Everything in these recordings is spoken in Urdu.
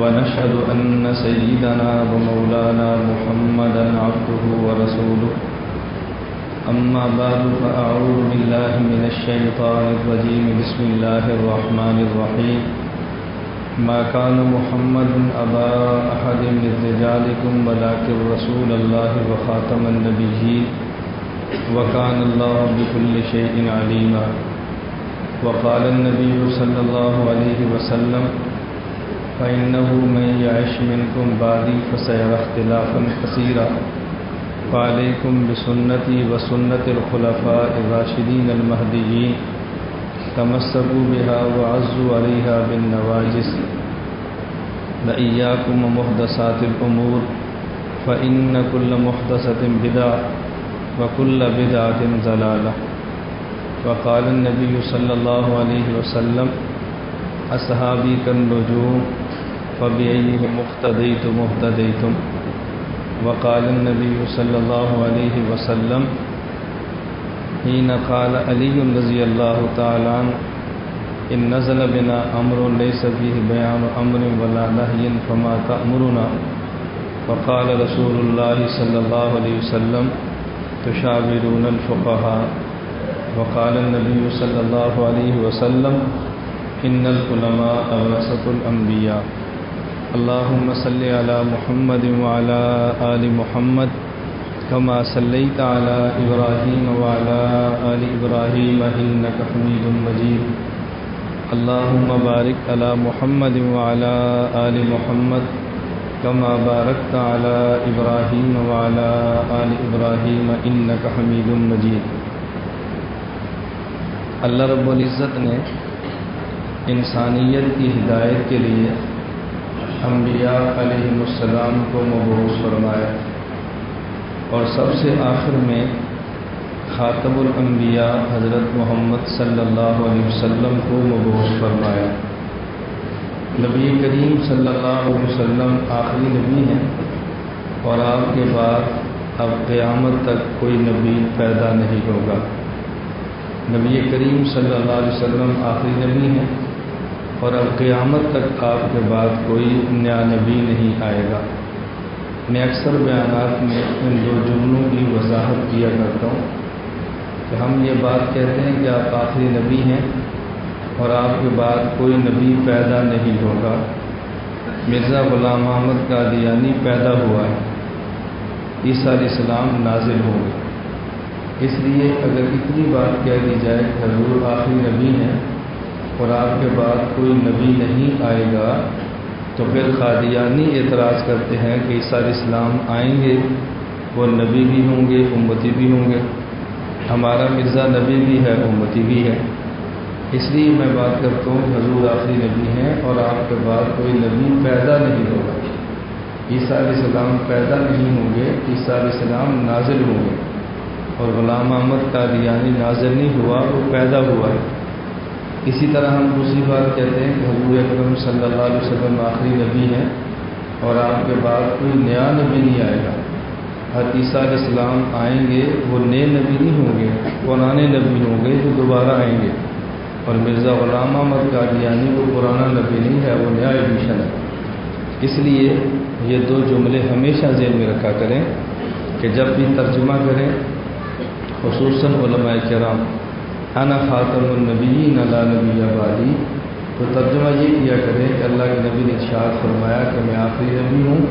ونشهد أن سيدنا ومولانا محمدا عبده ورسوله. أما بعد، فأعوذ بالله من الشيطان الرجيم. بسم الله الرحمن الرحيم. ما كان محمد أبا أحد من رجالكم، ولكن رسول الله وخاتم النبيين. وكان الله بكل شيء عليما. وقال النبي صلى الله عليه وسلم فإنه من يعش منكم بعدي فسيرى اختلافا كثيرا فعليكم بسنتي وسنة الخلفاء الراشدين المهديين تمسكوا بها وعزوا عليها بالنواجس لإياكم محدثات الأمور فإن كل محدثة بدعة وكل بدعة ضلالة وقال النبي صلى الله عليه وسلم أصحابي كالنجوم فبأيهم اقتديتم اهتديتم وقال النبي صلى الله عليه وسلم حين قال علي رضي الله تعالى عنه، إن نزل بنا أمر ليس فيه بيان أمر ولا نهي فما تأمرنا. وقال رسول الله صلى الله عليه وسلم، تشاورون الفقهاء. وقال النبي صلى الله عليه وسلم إن العلماء ورثة الأنبياء. اللهم صل على محمد وعلى آل محمد كما صليت على إبراهيم وعلى آل إبراهيم إنك حميد مجيد. اللهم بارك على محمد وعلى آل محمد كما باركت على إبراهيم وعلى آل إبراهيم إنك حميد مجيد. اللہ رب العزت نے انسانیت کی ہدایت کے لیے انبیاء علیہ السلام کو مبوس فرمایا اور سب سے آخر میں خاتم الانبیاء حضرت محمد صلی اللہ علیہ وسلم کو مبوس فرمایا نبی کریم صلی اللہ علیہ وسلم آخری نبی ہیں اور آپ کے بعد اب قیامت تک کوئی نبی پیدا نہیں ہوگا۔ نبی کریم صلی اللہ علیہ وسلم آخری نبی ہیں۔ اور اب قیامت تک آپ کے بعد کوئی نیا نبی نہیں آئے گا۔ میں اکثر بیانات میں ان دو جملوں کی وضاحت کیا کرتا ہوں کہ ہم یہ بات کہتے ہیں کہ آپ آخری نبی ہیں اور آپ کے بعد کوئی نبی پیدا نہیں ہوگا۔ مرزا غلام احمد کا دیانی پیدا ہوا ہے۔ عیسیٰ علیہ السلام نازل ہوں گے۔ اس لیے اگر اتنی بات کہہ دی جائے کہ حضور آخری نبی ہیں اور آپ کے بعد کوئی نبی نہیں آئے گا، تو پھر قادیانی اعتراض کرتے ہیں کہ عیسیٰ علیہ السلام آئیں گے، وہ نبی بھی ہوں گے، امتی بھی ہوں گے۔ ہمارا مرزا نبی بھی ہے، امتی بھی ہے۔ اس لیے میں بات کرتا ہوں کہ حضور آخری نبی ہیں اور آپ کے بعد کوئی نبی پیدا نہیں ہوگا۔ عیسیٰ علیہ السلام پیدا نہیں ہوں گے، عیسیٰ علیہ السلام نازل ہوں گے۔ اور غلام احمد کا دیانی نازل نہیں ہوا، وہ پیدا ہوا ہے۔ اسی طرح ہم دوسری بات کہتے ہیں کہ حضور اکرم صلی اللہ علیہ وسلم آخری نبی ہیں اور آپ کے بعد کوئی نیا نبی نہیں آئے گا۔ ہر عیسیٰ علیہ السلام آئیں گے، وہ نئے نبی نہیں ہوں گے، پرانے نبی ہوں گے جو دوبارہ آئیں گے۔ اور مرزا غلام احمد کا دیانی وہ پرانا نبی نہیں ہے، وہ نیا ایڈمیشن ہے۔ اس لیے یہ دو جملے ہمیشہ ذہن میں رکھا کریں کہ جب بھی ترجمہ کریں، خصوصاً علماء کرام انا خاتم النبی نلا نبی آبادی تو ترجمہ یہ کیا کریں کہ اللہ کے نبی نے ارشاد فرمایا کہ میں آخری نبی ہوں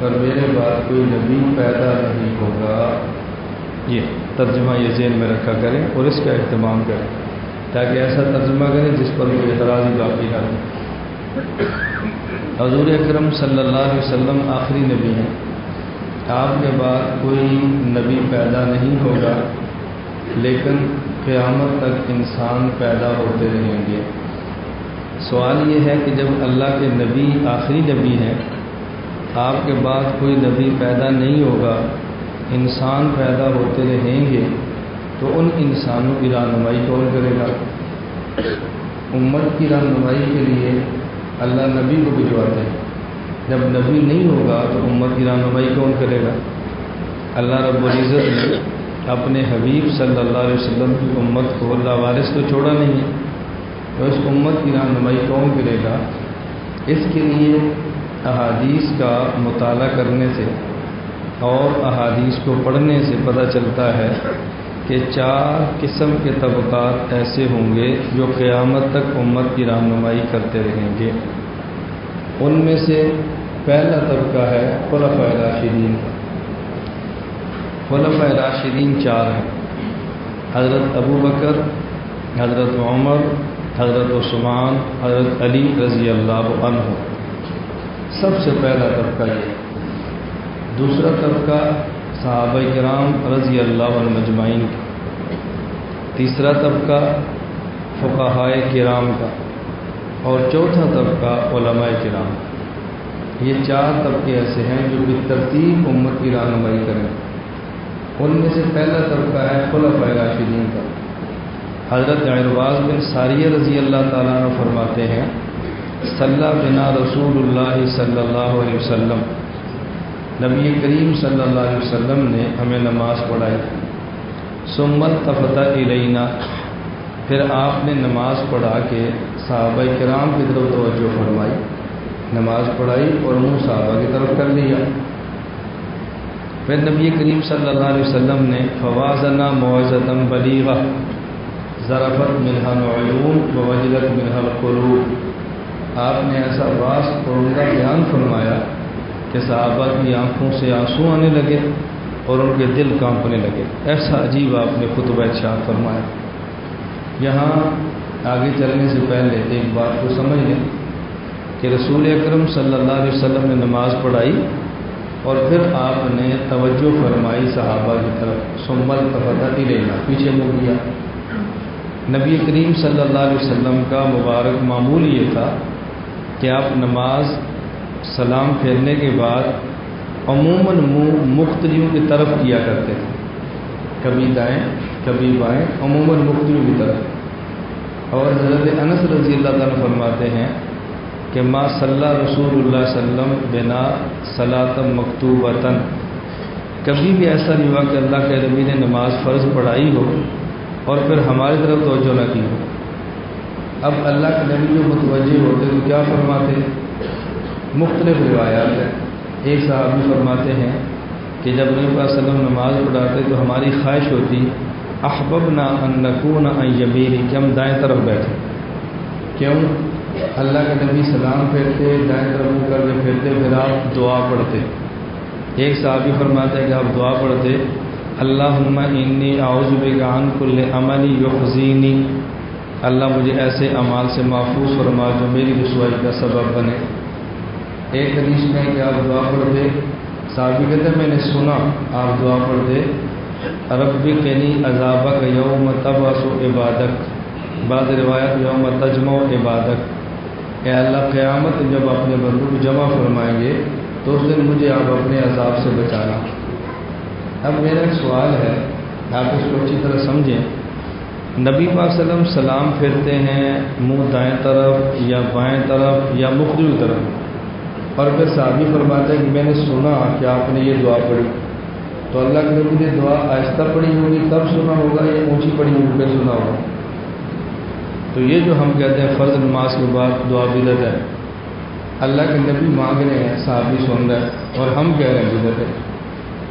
اور میرے بعد کوئی نبی پیدا نہیں ہوگا۔ یہ ترجمہ یہ ذہن میں رکھا کریں اور اس کا اہتمام کریں تاکہ ایسا ترجمہ کریں جس پر کوئی اعتراض باقی نہ ہو حضور اکرم صلی اللہ علیہ وسلم آخری نبی ہیں۔ آپ کے بعد کوئی نبی پیدا نہیں ہوگا، لیکن قیامت تک انسان پیدا ہوتے رہیں گے۔ سوال یہ ہے کہ جب اللہ کے نبی آخری نبی ہیں، آپ کے بعد کوئی نبی پیدا نہیں ہوگا، انسان پیدا ہوتے رہیں گے، تو ان انسانوں کی رہنمائی کون کرے گا؟ امت کی رہنمائی کے لیے اللہ نبی کو بھجواتے ہیں۔ جب نبی نہیں ہوگا تو امت کی رہنمائی کون کرے گا؟ اللہ رب العزت نے اپنے حبیب صلی اللہ علیہ وسلم کی امت کو اللہ وارث تو چھوڑا نہیں ہے، تو اس امت کی رہنمائی کون کرے گا؟ اس کے لیے احادیث کا مطالعہ کرنے سے اور احادیث کو پڑھنے سے پتہ چلتا ہے کہ چار قسم کے طبقات ایسے ہوں گے جو قیامت تک امت کی رہنمائی کرتے رہیں گے۔ ان میں سے پہلا طبقہ ہے خلفۂ راشدین۔ خلفۂ راشدین چار ہیں۔ حضرت ابو بکر، حضرت عمر، حضرت عثمان، حضرت علی رضی اللہ عنہ۔ سب سے پہلا طبقہ یہ دوسرا طبقہ صحابہ کرام رضی اللہ عنہ مجمعین کا۔ تیسرا طبقہ فقہائے کرام کا۔ اور چوتھا طبقہ علماء کرام۔ یہ چار طبقے ایسے ہیں جو بھی ترتیب امت کی رہنمائی کریں۔ ان میں سے پہلا طبقہ ہے خلفۂ راشدین کا۔ حضرت عرباز بن ساریہ رضی اللہ تعالیٰ عنہ فرماتے ہیں، صلی بنا رسول اللہ صلی اللہ علیہ وسلم، نبی کریم صلی اللہ علیہ وسلم نے ہمیں نماز پڑھائی۔ سمت تفتح علینا پھر آپ نے نماز پڑھا کے صحابہ کرام کی طرف توجہ فرمائی، نماز پڑھائی اور منہ صحابہ کی طرف کر لیا پھر نبی کریم صلی اللہ علیہ وسلم نے فوازنا معزتم بلیغہ ذرافت منہن علوم وجلت منہل قلوب آپ نے ایسا باس اور ان کا بیان فرمایا کہ صحابہ کی آنکھوں سے آنسو آنے لگے اور ان کے دل کانپنے لگے۔ ایسا عجیب آپ نے خطبہ شاہ فرمایا۔ یہاں آگے چلنے سے پہلے ایک بات کو سمجھ لیں کہ رسول اکرم صلی اللہ علیہ وسلم نے نماز پڑھائی اور پھر آپ نے توجہ فرمائی صحابہ کی طرف سمبل تفتہ لینا پیچھے مڑ دیا نبی کریم صلی اللہ علیہ وسلم کا مبارک معمول یہ تھا کہ آپ نماز سلام پھیرنے کے بعد عموماً منہ مختلف کی طرف کیا کرتے تھے۔ کبھی دائیں، کبھی بائیں، عموماً مختلف کی طرف۔ اور حضرت انس رضی اللہ تعالیٰ فرماتے ہیں کہ ما صلی رسول اللہ وسلم بنا صلاۃ مکتوبتاً۔ کبھی بھی ایسا نہیں ہوا کہ اللہ کے نبی نے نماز فرض پڑھائی ہو اور پھر ہماری طرف توجہ نہ کی ہو۔ اب اللہ کے نبی جو متوجہ ہوتے تو کیا فرماتے مختلف روایات ہیں۔ ایک صحابی فرماتے ہیں کہ جب نبی علیہ وسلم نماز پڑھاتے تو ہماری خواہش ہوتی احبب نہ انکون یمیری کہ ہم دائیں طرف بیٹھے۔ کیوں؟ اللہ کے نبی سلام پھیرتے، دائیں طرف منہ کر کے پھیرتے، پھر آپ دعا پڑھتے۔ ایک صحابی فرماتے ہیں کہ آپ دعا پڑھتے اللہ انی اعوذ بک کل عملی یخزینی۔ اللہ مجھے ایسے اعمال سے محفوظ فرما جو میری رسوائی کا سبب بنے۔ ایک حدیث میں کہ آپ دعا پڑھتے، صحابی کہتے ہیں، میں نے سنا، آپ دعا پڑھتے۔ عرب کنی عذابہ کا یوم تباس و عبادت بعض روایت یوم تجمع و عبادت اے اللہ قیامت جب اپنے بندوں کو جمع فرمائیں گے تو اس دن مجھے آپ اپنے عذاب سے بچانا۔ اب میرا سوال ہے، آپ اس کو اچھی طرح سمجھیں۔ نبی پاک وسلم سلام پھیرتے ہیں منہ دائیں طرف یا بائیں طرف یا مختلف طرف۔ اور پھر صحابی فرماتے ہیں کہ میں نے سنا کہ آپ نے یہ دعا پڑھی۔ تو اللہ کے نبی نے دعا آہستہ پڑھی ہوگی، تب سنا ہوگا یا اونچی پڑھی ہوگی، پھر سنا ہوگا۔ تو یہ جو ہم کہتے ہیں فرض نماز کے بعد دعا بدت ہے، اللہ کے نبی مانگ رہے ہیں، صحابی سن رہے ہیں اور ہم کہہ رہے ہیں بدت ہے۔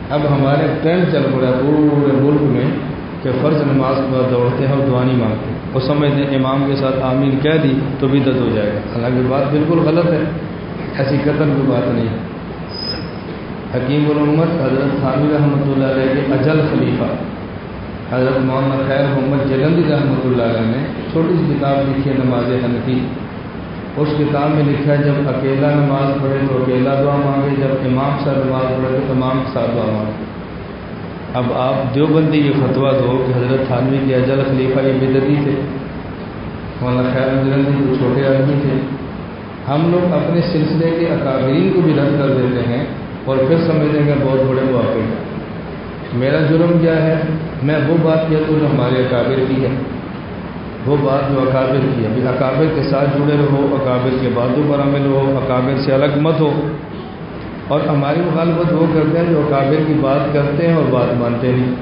اب ہمارے ٹرینڈ چل پڑا ہے پورے ملک میں کہ فرض نماز کے بعد دوڑتے ہیں اور دعا نہیں مانگتے۔ وہ سمجھتے ہیں امام کے ساتھ آمین کہہ دی تو بھی دد ہو جائے گا۔ حالانکہ بات بالکل غلط ہے۔ ایسی قتل کی بات نہیں۔ حکیم الامت حضرت خامی رحمۃ اللہ علیہ کے اجل خلیفہ۔ حضرت محمد خیر محمد جلندی رحمۃ اللہ علیہ نے چھوٹی سی کتاب لکھی ہے نماز حنفی۔ اس کتاب میں لکھا ہے، جب اکیلا نماز پڑھے تو اکیلا دعا مانگے، جب امام ساتھ نماز پڑھے تو امام کے ساتھ دعا مانگے۔ اب آپ دیوبندی یہ فتویٰ دو کہ حضرت تھانوی کے اجل خلیفہ یہ بدتی تھے، مولانا خیر جلندی جو چھوٹے آدمی تھے۔ ہم لوگ اپنے سلسلے کے اکابرین کو بھی رد کر دیتے ہیں اور پھر سمجھتے ہیں بہت بڑے واقع ہیں۔ میرا جرم کیا ہے؟ میں وہ بات کیا تو جو ہمارے اکابر کی ہے۔ وہ بات جو اکابر کی ابھی اکابر کے ساتھ جڑے رہو، اکابر کے باتوں پر عمل ہو، اکابر سے الگ مت ہو۔ اور ہماری مخالفت وہ کرتے ہیں جو اکابر کی بات کرتے ہیں اور بات مانتے نہیں۔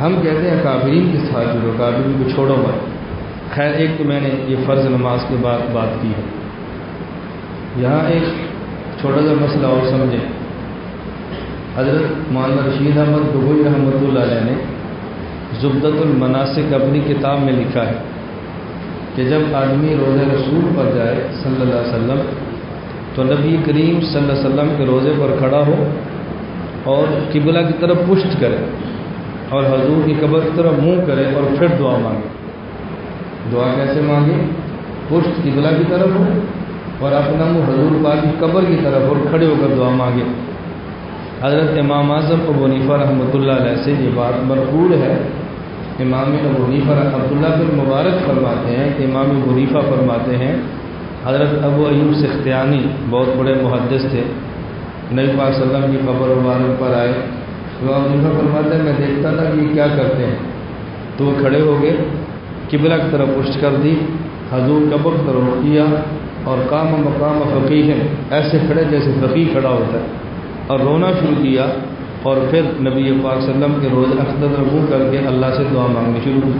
ہم کہتے ہیں اکابرین کے ساتھ جڑو، اکابرین کو چھوڑو مت۔ خیر، ایک تو میں نے یہ فرض نماز کے بعد بات کی ہے۔ یہاں ایک چھوٹا سا مسئلہ اور سمجھیں۔ حضرت مولانا رشید احمد گگوئی رحمۃ اللہ علیہ نے زبدت المناسک اپنی کتاب میں لکھا ہے کہ جب آدمی روزہ رسول پر جائے صلی اللہ علیہ وسلم، تو نبی کریم صلی اللہ علیہ وسلم کے روزے پر کھڑا ہو اور قبلہ کی طرف پشت کرے اور حضور کی قبر کی طرف منہ کرے اور پھر دعا مانگے۔ دعا کیسے مانگے؟ پشت قبلہ کی طرف ہو اور اپنا منہ حضور پاک کی قبر کی طرف اور کھڑے ہو کر دعا مانگے۔ حضرت امام اعظم ابو نیفا رحمۃ اللہ علیہ سے یہ بات مرقول ہے۔ امام ابو نیفا عبداللہ بن مبارک فرماتے ہیں کہ امام ابو نیفا فرماتے ہیں، حضرت ابو ایوب سختیانی بہت بڑے محدث تھے۔ نبی پاک صلی اللہ علیہ وسلم کی قبر مبارک پر آئے۔ تو ابو نیفا فرماتے ہیں، میں دیکھتا تھا کہ یہ کیا کرتے ہیں۔ تو وہ کھڑے ہو گئے، قبلہ کی طرف پشت کر دی، حضور قبر کی طرف کیا اور کام مقام فقی ہے ایسے کھڑے جیسے فقی کھڑا ہوتا ہے۔ اور رونا شروع کیا اور پھر نبی پاک صلی اللہ علیہ وسلم کے روز اقدر ربو کر کے اللہ سے دعا مانگنی شروع کی۔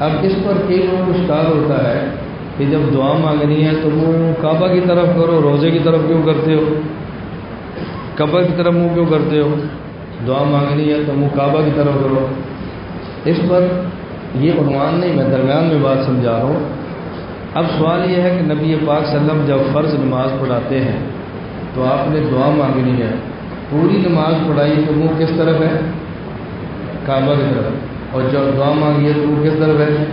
اب اس پر ایک اور اشکال ہوتا ہے کہ جب دعا مانگنی ہے تو منہ کعبہ کی طرف کرو، روزے کی طرف کیوں کرتے ہو؟ قبر کی طرف منہ کیوں کرتے ہو؟ دعا مانگنی ہے تو منہ کعبہ کی طرف کرو۔ اس پر یہ عنوان نہیں، میں درمیان میں بات سمجھا رہا ہوں۔ اب سوال یہ ہے کہ نبی پاک صلی اللہ علیہ وسلم جب فرض نماز پڑھاتے ہیں تو آپ نے دعا مانگنی ہے۔ پوری نماز پڑھائی تو منہ کس طرف ہے؟ کعبہ کی طرف۔ اور جب دعا مانگی ہے تو وہ کس طرف ہے؟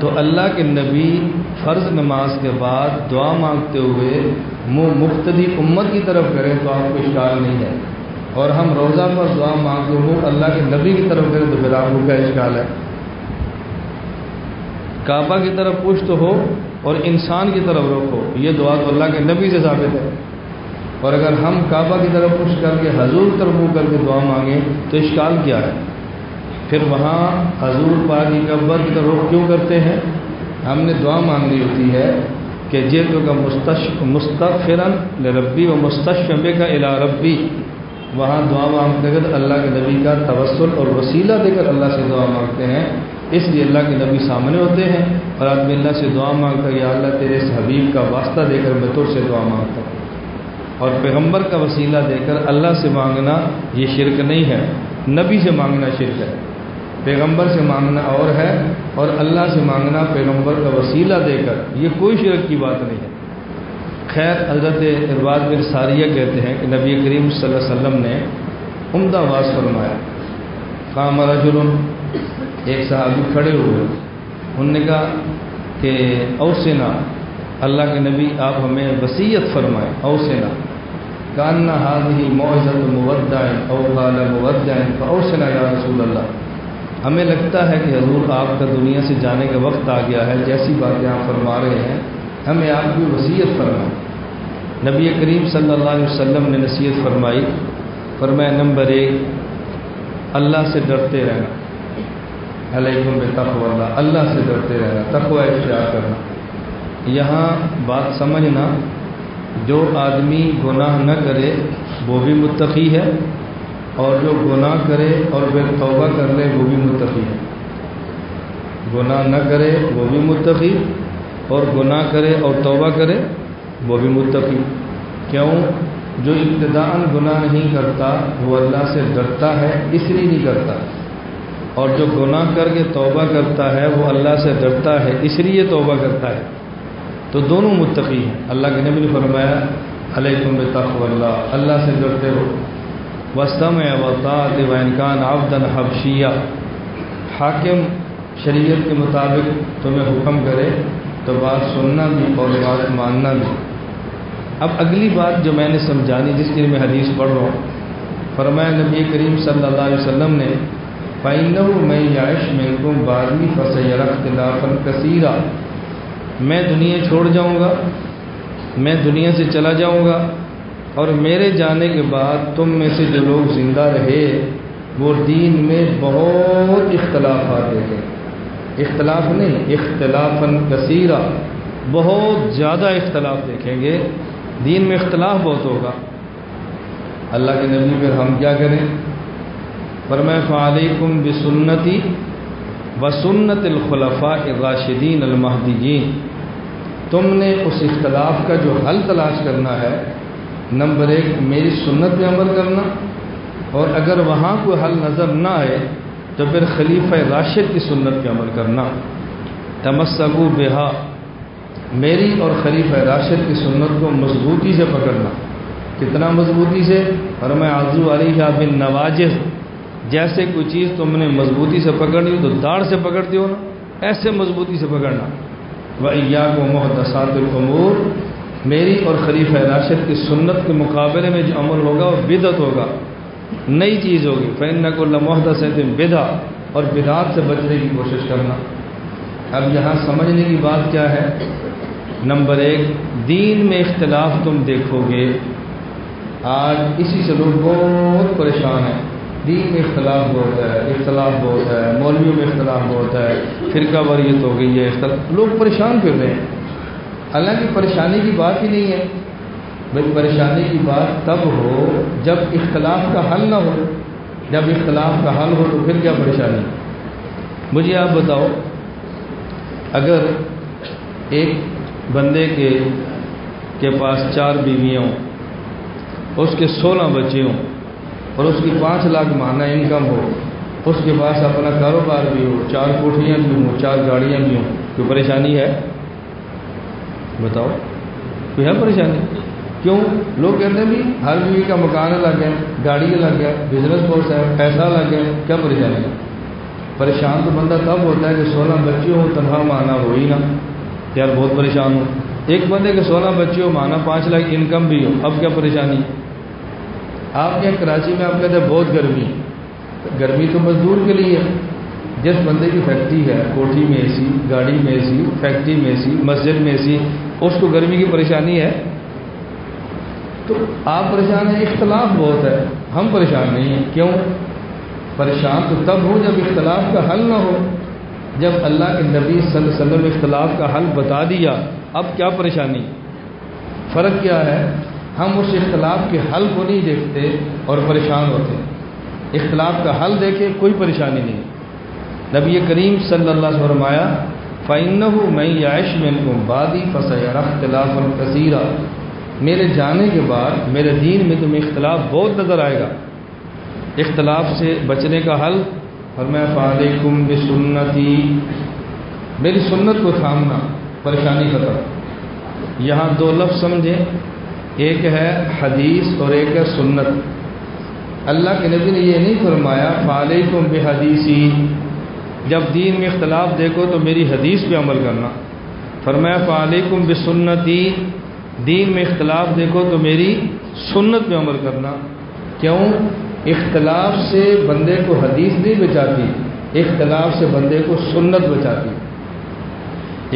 تو اللہ کے نبی فرض نماز کے بعد دعا مانگتے ہوئے منہ مختلف امت کی طرف کریں تو آپ کو اشکال نہیں ہے۔ اور ہم روزہ پر دعا مانگتے ہو اللہ کے نبی کی طرف کریں تو پھر آپ کو کیا اشکال ہے؟ کعبہ کی طرف پشت ہو اور انسان کی طرف رکھو، یہ دعا تو اللہ کے نبی سے ثابت ہے۔ اور اگر ہم کعبہ کی طرف پشت کر کے حضور طرف منہ کر کے دعا مانگیں تو اشکال کیا ہے؟ پھر وہاں حضور پاک کی قبر کی طرف رخ کیوں کرتے ہیں؟ ہم نے دعا مانگنی ہوتی ہے کہ جیتوں کا مستفرن ربی و مستشبے کا الا ربی۔ وہاں دعا مانگتے ہیں تو اللہ کے نبی کا توسل اور وسیلہ دے کر اللہ سے دعا مانگتے ہیں۔ اس لیے اللہ کے نبی سامنے ہوتے ہیں اور آدمی اللہ سے دعا مانگتا ہے، یا اللہ تیرے اس حبیب کا واسطہ دے کر میں تر سے دعا مانگتا ہوں۔ اور پیغمبر کا وسیلہ دے کر اللہ سے مانگنا یہ شرک نہیں ہے، نبی سے مانگنا شرک ہے۔ پیغمبر سے مانگنا اور ہے اور اللہ سے مانگنا پیغمبر کا وسیلہ دے کر یہ کوئی شرک کی بات نہیں ہے۔ خیر، حضرت ارباد بن ساریہ کہتے ہیں کہ نبی کریم صلی اللہ علیہ وسلم نے عمدہ آواز فرمایا۔ کام رجل ایک صحابی کھڑے ہوئے۔ انہوں نے کہا کہ اوسینا، اللہ کے نبی، آپ ہمیں وسیعت فرمائیں، اوسینا۔ کاننا حاضی معزت مودائن او قال مودائن اوسینا یا رسول اللہ۔ ہمیں لگتا ہے کہ حضور آپ کا دنیا سے جانے کا وقت آ گیا ہے، جیسی باتیں آپ فرما رہے ہیں، ہمیں آپ کی وصیت فرمائیں۔ نبی کریم صلی اللہ علیہ وسلم نے نصیحت فرمائی۔ فرمایا، نمبر ایک اللہ سے ڈرتے رہنا۔ علیکم تخو اللہ اللہ سے ڈرتے رہنا، تقوی اختیار کرنا۔ یہاں بات سمجھنا، جو آدمی گناہ نہ کرے، وہ بھی متقی ہے۔ اور جو گناہ کرے اور پھر توبہ کر لے، وہ بھی متقی ہے۔ گناہ نہ کرے، وہ بھی متقی۔ اور گناہ کرے اور توبہ کرے، وہ بھی متقی۔ کیوں؟ جو ابتداء گناہ نہیں کرتا، وہ اللہ سے ڈرتا ہے، اس لیے نہیں کرتا۔ اور جو گناہ کر کے توبہ کرتا ہے، وہ اللہ سے ڈرتا ہے، اس لیے توبہ کرتا ہے۔ تو دونوں متقی ہیں۔ اللہ کے نبی نے فرمایا، علیکم بتخو اللہ اللہ سے ڈرتے ہو۔ وسطم وطاط و انکان آفدن حبشیہ حاکم شریعت کے مطابق تمہیں حکم کرے، تو بات سننا بھی اور بات ماننا بھی۔ اب اگلی بات جو میں نے سمجھانی، جس کے لیے میں حدیث پڑھ رہا ہوں، فرمایا نبی کریم صلی اللہ علیہ وسلم نے فائنہ میں یائش میں کم بادی فصیر اختلاف کثیرہ میں دنیا چھوڑ جاؤں گا، میں دنیا سے چلا جاؤں گا، اور میرے جانے کے بعد تم میں سے جو لوگ زندہ رہے، وہ دین میں بہت اختلافات دیکھیں اختلاف نہیں اختلاف کثیرہ۔ بہت زیادہ اختلاف دیکھیں گے۔ دین میں اختلاف بہت ہوگا۔ اللہ کے نبی پھر ہم کیا کریں؟ پر میں فعلیکم بسنتی و سنت الخلفاء الراشدین المحدین تم نے اس اختلاف کا جو حل تلاش کرنا ہے، نمبر ایک، میری سنت پہ عمل کرنا۔ اور اگر وہاں کوئی حل نظر نہ آئے، تو پھر خلیفہ راشد کی سنت پہ عمل کرنا۔ تمسگو بہا۔ میری اور خلیفہ راشد کی سنت کو مضبوطی سے پکڑنا۔ کتنا مضبوطی سے؟ اور میں آزو علیہ بن نواجز جیسے کوئی چیز تم نے مضبوطی سے پکڑنی ہو تو داڑھ سے پکڑتی ہو نا۔ ایسے مضبوطی سے پکڑنا۔ وہ عیا کو محدثات العمور میری اور خلیفہ راشد کی سنت کے مقابلے میں جو عمل ہوگا وہ بدعت ہوگا۔ نئی چیز ہوگی۔ فین کو لمحدث بدا اور بدعت سے بچنے کی کوشش کرنا۔ اب یہاں سمجھنے کی بات کیا ہے؟ نمبر ایک، دین میں اختلاف تم دیکھو گے۔ آج اسی سے لوگ بہت پریشان ہیں۔ دین میں اختلاف بہت ہے، اختلاف بہت ہے، مولویوں میں اختلاف بہت ہے، فرقہ وریت ہو گئی ہے، اختلاف۔ لوگ پریشان پھر رہے ہیں؟ حالانکہ پریشانی کی بات ہی نہیں ہے۔ بھائی، پریشانی کی بات تب ہو جب اختلاف کا حل نہ ہو۔ جب اختلاف کا حل ہو تو پھر کیا پریشانی؟ مجھے آپ بتاؤ اگر ایک بندے کے کے پاس چار بیویاں ہوں، اس کے سولہ بچے ہوں، اور اس کی پانچ لاکھ ماہانہ انکم ہو، اس کے پاس اپنا کاروبار بھی ہو، چار کوٹھیاں بھی ہوں، چار گاڑیاں بھی ہوں، کوئی پریشانی ہے؟ بتاؤ، کوئی ہے پریشانی؟ کیوں؟ لوگ کہتے ہیں بھی ہر بیوی کا مکان لگ گیا گاڑی لگ گیا بزنس فورس ہے، پیسہ لگ گیا کیا پریشانی ہے؟ پریشان تو بندہ تب ہوتا ہے کہ سولہ بچے ہوں تنہا مانا ہو ہی نا۔ یار بہت پریشان ہوں۔ ایک بندے کے سولہ بچے ہو مانا پانچ لاکھ انکم بھی ہو۔ اب کیا پریشانی؟ آپ کے کراچی میں آپ کہتے ہیں بہت گرمی۔ گرمی تو مزدور کے لیے۔ ہے جس بندے کی فیکٹری ہے، کوٹھی میں اے سی، گاڑی میں اے سی، فیکٹری میں اے سی، مسجد میں اے سی، اس کو گرمی کی پریشانی ہے؟ تو آپ پریشان ہیں، اختلاف بہت ہے۔ ہم پریشان نہیں ہیں۔ کیوں؟ پریشان تو تب ہو جب اختلاف کا حل نہ ہو۔ جب اللہ کے نبی صلی اللہ علیہ وسلم اختلاف کا حل بتا دیا، اب کیا پریشانی؟ فرق کیا ہے؟ ہم اس اختلاف کے حل کو نہیں دیکھتے اور پریشان ہوتے۔ اختلاف کا حل دیکھے، کوئی پریشانی نہیں۔ نبی کریم صلی اللہ علیہ فرمایا فائن میں یائش میں بادی فصیر اختلاف الکثیرہ میرے جانے کے بعد، میرے دین میں تمہیں اختلاف بہت نظر آئے گا۔ اختلاف سے بچنے کا حل اور میں فعلیکم بسنتی میری سنت کو تھامنا، پریشانی ختم۔ یہاں دو لفظ سمجھیں، ایک ہے حدیث اور ایک ہے سنت۔ اللہ کے نبی نے یہ نہیں فرمایا فعلیکم بحدیثی جب دین میں اختلاف دیکھو تو میری حدیث پہ عمل کرنا۔ فرمایا فعلیکم بسنتی دین میں اختلاف دیکھو تو میری سنت پہ عمل کرنا۔ کیوں؟ اختلاف سے بندے کو حدیث نہیں بچاتی، اختلاف سے بندے کو سنت بچاتی۔